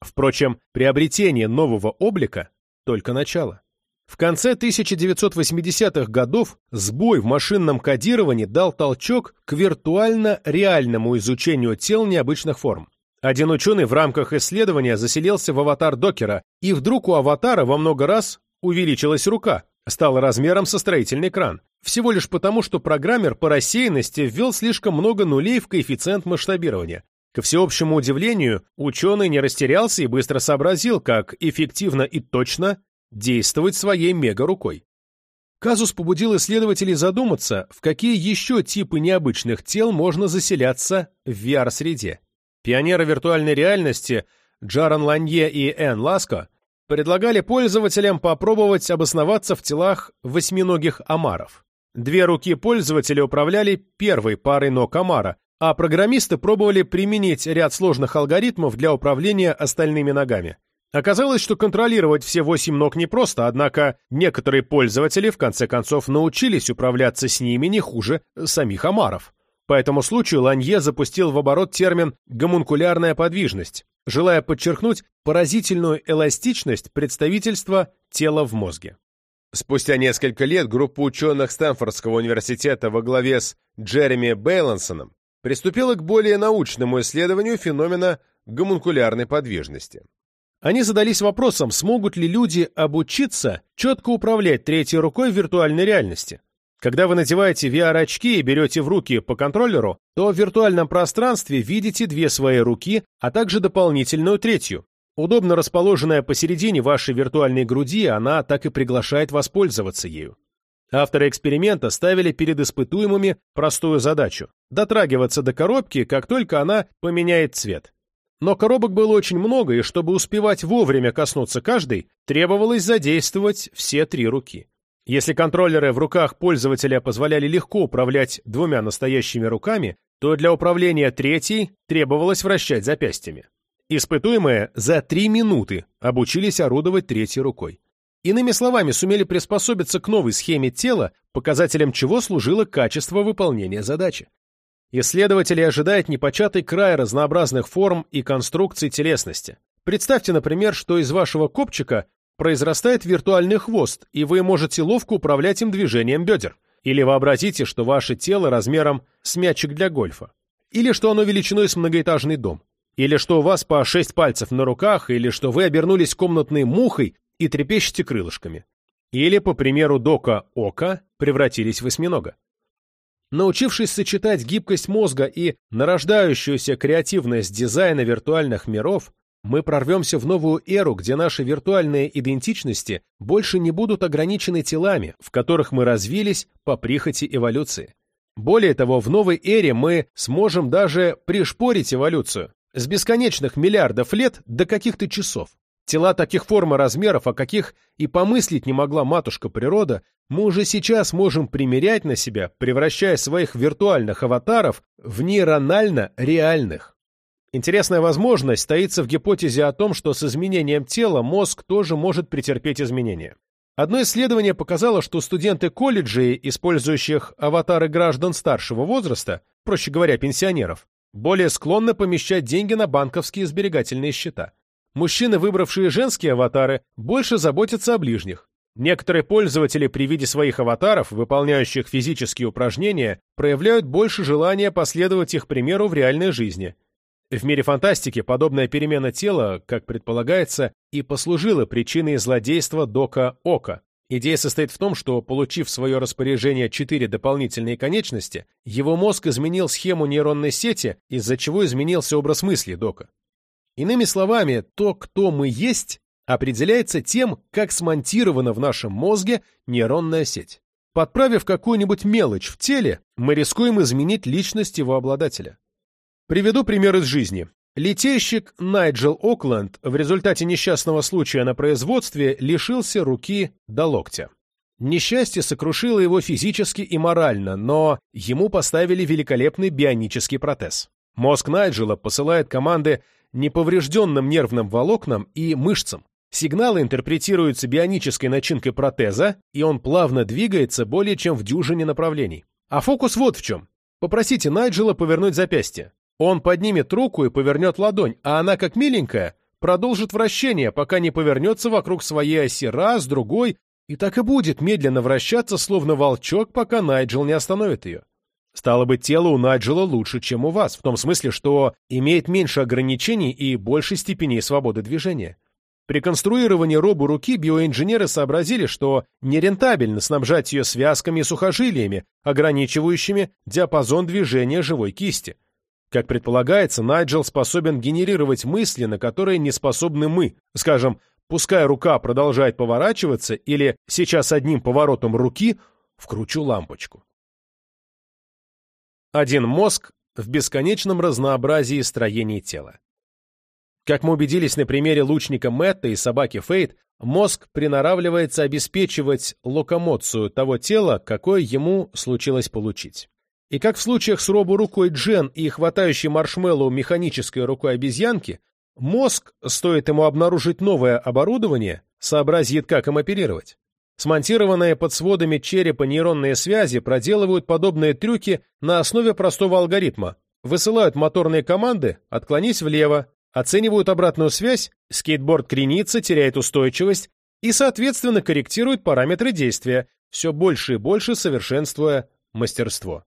Впрочем, приобретение нового облика – только начало. В конце 1980-х годов сбой в машинном кодировании дал толчок к виртуально-реальному изучению тел необычных форм. Один ученый в рамках исследования заселился в аватар докера, и вдруг у аватара во много раз увеличилась рука, стала размером со строительный кран. Всего лишь потому, что программер по рассеянности ввел слишком много нулей в коэффициент масштабирования. Ко всеобщему удивлению, ученый не растерялся и быстро сообразил, как эффективно и точно действовать своей мега-рукой. Казус побудил исследователей задуматься, в какие еще типы необычных тел можно заселяться в VR-среде. Пионеры виртуальной реальности Джаран Ланье и Энн Ласко предлагали пользователям попробовать обосноваться в телах восьминогих омаров. Две руки пользователя управляли первой парой ног омара, а программисты пробовали применить ряд сложных алгоритмов для управления остальными ногами. Оказалось, что контролировать все восемь ног непросто, однако некоторые пользователи в конце концов научились управляться с ними не хуже самих омаров. По этому случаю Ланье запустил в оборот термин «гомункулярная подвижность», желая подчеркнуть поразительную эластичность представительства тела в мозге. Спустя несколько лет группа ученых Стэнфордского университета во главе с Джереми Бейлансоном приступила к более научному исследованию феномена гомункулярной подвижности. Они задались вопросом, смогут ли люди обучиться четко управлять третьей рукой в виртуальной реальности. Когда вы надеваете VR-очки и берете в руки по контроллеру, то в виртуальном пространстве видите две свои руки, а также дополнительную третью. Удобно расположенная посередине вашей виртуальной груди, она так и приглашает воспользоваться ею. Авторы эксперимента ставили перед испытуемыми простую задачу – дотрагиваться до коробки, как только она поменяет цвет. Но коробок было очень много, и чтобы успевать вовремя коснуться каждой, требовалось задействовать все три руки. Если контроллеры в руках пользователя позволяли легко управлять двумя настоящими руками, то для управления третьей требовалось вращать запястьями. Испытуемые за три минуты обучились орудовать третьей рукой. Иными словами, сумели приспособиться к новой схеме тела, показателем чего служило качество выполнения задачи. Исследователи ожидают непочатый край разнообразных форм и конструкций телесности. Представьте, например, что из вашего копчика произрастает виртуальный хвост, и вы можете ловко управлять им движением бедер. Или вообразите, что ваше тело размером с мячик для гольфа. Или что оно величиной с многоэтажный дом. Или что у вас по шесть пальцев на руках, или что вы обернулись комнатной мухой и трепещете крылышками. Или, по примеру Дока Ока, превратились в осьминога. Научившись сочетать гибкость мозга и нарождающуюся креативность дизайна виртуальных миров, мы прорвемся в новую эру, где наши виртуальные идентичности больше не будут ограничены телами, в которых мы развились по прихоти эволюции. Более того, в новой эре мы сможем даже пришпорить эволюцию с бесконечных миллиардов лет до каких-то часов. Тела таких форм и размеров, о каких и помыслить не могла матушка природа, мы уже сейчас можем примерять на себя, превращая своих виртуальных аватаров в нейронально реальных. Интересная возможность стоится в гипотезе о том, что с изменением тела мозг тоже может претерпеть изменения. Одно исследование показало, что студенты колледжей, использующих аватары граждан старшего возраста, проще говоря, пенсионеров, более склонны помещать деньги на банковские сберегательные счета. Мужчины, выбравшие женские аватары, больше заботятся о ближних. Некоторые пользователи при виде своих аватаров, выполняющих физические упражнения, проявляют больше желания последовать их примеру в реальной жизни. В мире фантастики подобная перемена тела, как предполагается, и послужила причиной злодейства Дока Ока. Идея состоит в том, что, получив в свое распоряжение четыре дополнительные конечности, его мозг изменил схему нейронной сети, из-за чего изменился образ мысли Дока. Иными словами, то, кто мы есть, определяется тем, как смонтирована в нашем мозге нейронная сеть. Подправив какую-нибудь мелочь в теле, мы рискуем изменить личность его обладателя. Приведу пример из жизни. Литейщик Найджел Окленд в результате несчастного случая на производстве лишился руки до локтя. Несчастье сокрушило его физически и морально, но ему поставили великолепный бионический протез. Мозг Найджела посылает команды неповрежденным нервным волокнам и мышцам. Сигналы интерпретируются бионической начинкой протеза, и он плавно двигается более чем в дюжине направлений. А фокус вот в чем. Попросите Найджела повернуть запястье. Он поднимет руку и повернет ладонь, а она, как миленькая, продолжит вращение, пока не повернется вокруг своей оси раз, другой, и так и будет медленно вращаться, словно волчок, пока Найджел не остановит ее. Стало быть, тело у Найджела лучше, чем у вас, в том смысле, что имеет меньше ограничений и больше степеней свободы движения. При конструировании робу руки биоинженеры сообразили, что нерентабельно снабжать ее связками и сухожилиями, ограничивающими диапазон движения живой кисти. Как предполагается, Найджел способен генерировать мысли, на которые не способны мы. Скажем, пускай рука продолжает поворачиваться, или сейчас одним поворотом руки вкручу лампочку. Один мозг в бесконечном разнообразии строений тела. Как мы убедились на примере лучника Мэтта и собаки Фейт, мозг приноравливается обеспечивать локомоцию того тела, какое ему случилось получить. И как в случаях с робо-рукой Джен и хватающей маршмеллоу механической рукой обезьянки, мозг, стоит ему обнаружить новое оборудование, сообразит, как им оперировать. Смонтированные под сводами черепа нейронные связи проделывают подобные трюки на основе простого алгоритма. Высылают моторные команды «отклонись влево», оценивают обратную связь, скейтборд кренится, теряет устойчивость и, соответственно, корректируют параметры действия, все больше и больше совершенствуя мастерство.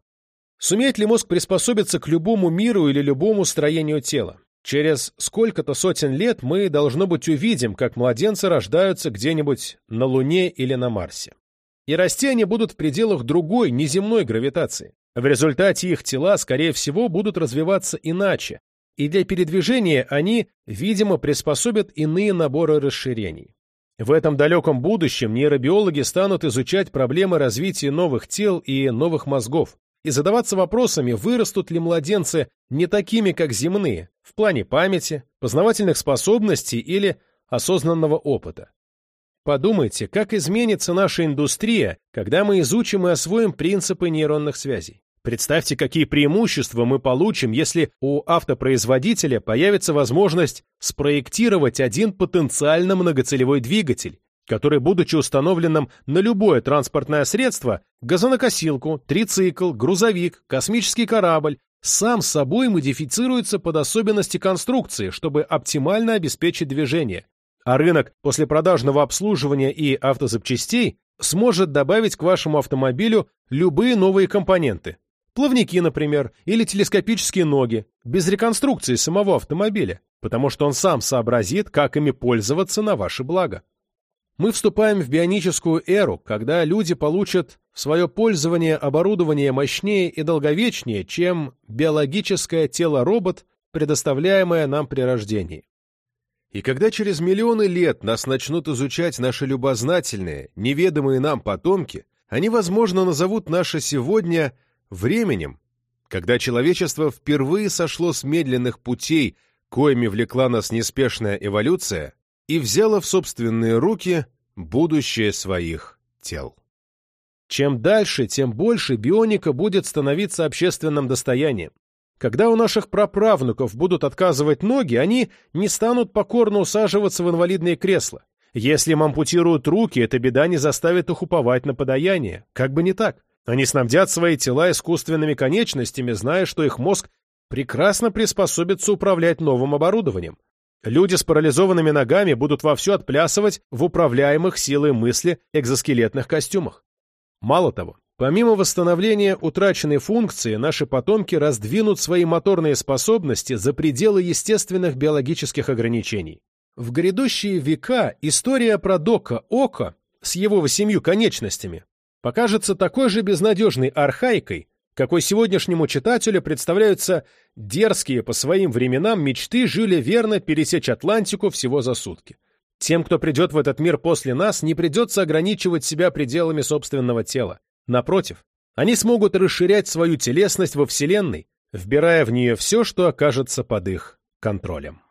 Сумеет ли мозг приспособиться к любому миру или любому строению тела? Через сколько-то сотен лет мы, должно быть, увидим, как младенцы рождаются где-нибудь на Луне или на Марсе. И расти они будут в пределах другой, неземной гравитации. В результате их тела, скорее всего, будут развиваться иначе, и для передвижения они, видимо, приспособят иные наборы расширений. В этом далеком будущем нейробиологи станут изучать проблемы развития новых тел и новых мозгов и задаваться вопросами, вырастут ли младенцы не такими, как земные, в плане памяти, познавательных способностей или осознанного опыта. Подумайте, как изменится наша индустрия, когда мы изучим и освоим принципы нейронных связей. Представьте, какие преимущества мы получим, если у автопроизводителя появится возможность спроектировать один потенциально многоцелевой двигатель, который, будучи установленным на любое транспортное средство, газонокосилку, трицикл, грузовик, космический корабль, сам собой модифицируется под особенности конструкции, чтобы оптимально обеспечить движение. А рынок послепродажного обслуживания и автозапчастей сможет добавить к вашему автомобилю любые новые компоненты, Плавники, например, или телескопические ноги, без реконструкции самого автомобиля, потому что он сам сообразит, как ими пользоваться на ваше благо. Мы вступаем в бионическую эру, когда люди получат в свое пользование оборудование мощнее и долговечнее, чем биологическое тело-робот, предоставляемое нам при рождении. И когда через миллионы лет нас начнут изучать наши любознательные, неведомые нам потомки, они, возможно, назовут наше сегодня – временем, когда человечество впервые сошло с медленных путей, коими влекла нас неспешная эволюция, и взяло в собственные руки будущее своих тел. Чем дальше, тем больше бионика будет становиться общественным достоянием. Когда у наших праправнуков будут отказывать ноги, они не станут покорно усаживаться в инвалидные кресла. Если им ампутируют руки, эта беда не заставит их уповать на подаяние. Как бы не так. Они снабдят свои тела искусственными конечностями, зная, что их мозг прекрасно приспособится управлять новым оборудованием. Люди с парализованными ногами будут вовсю отплясывать в управляемых силой мысли экзоскелетных костюмах. Мало того, помимо восстановления утраченной функции, наши потомки раздвинут свои моторные способности за пределы естественных биологических ограничений. В грядущие века история про Дока Ока с его восемью конечностями покажется такой же безнадежной архаикой, какой сегодняшнему читателю представляются дерзкие по своим временам мечты Жюля Верна пересечь Атлантику всего за сутки. Тем, кто придет в этот мир после нас, не придется ограничивать себя пределами собственного тела. Напротив, они смогут расширять свою телесность во Вселенной, вбирая в нее все, что окажется под их контролем.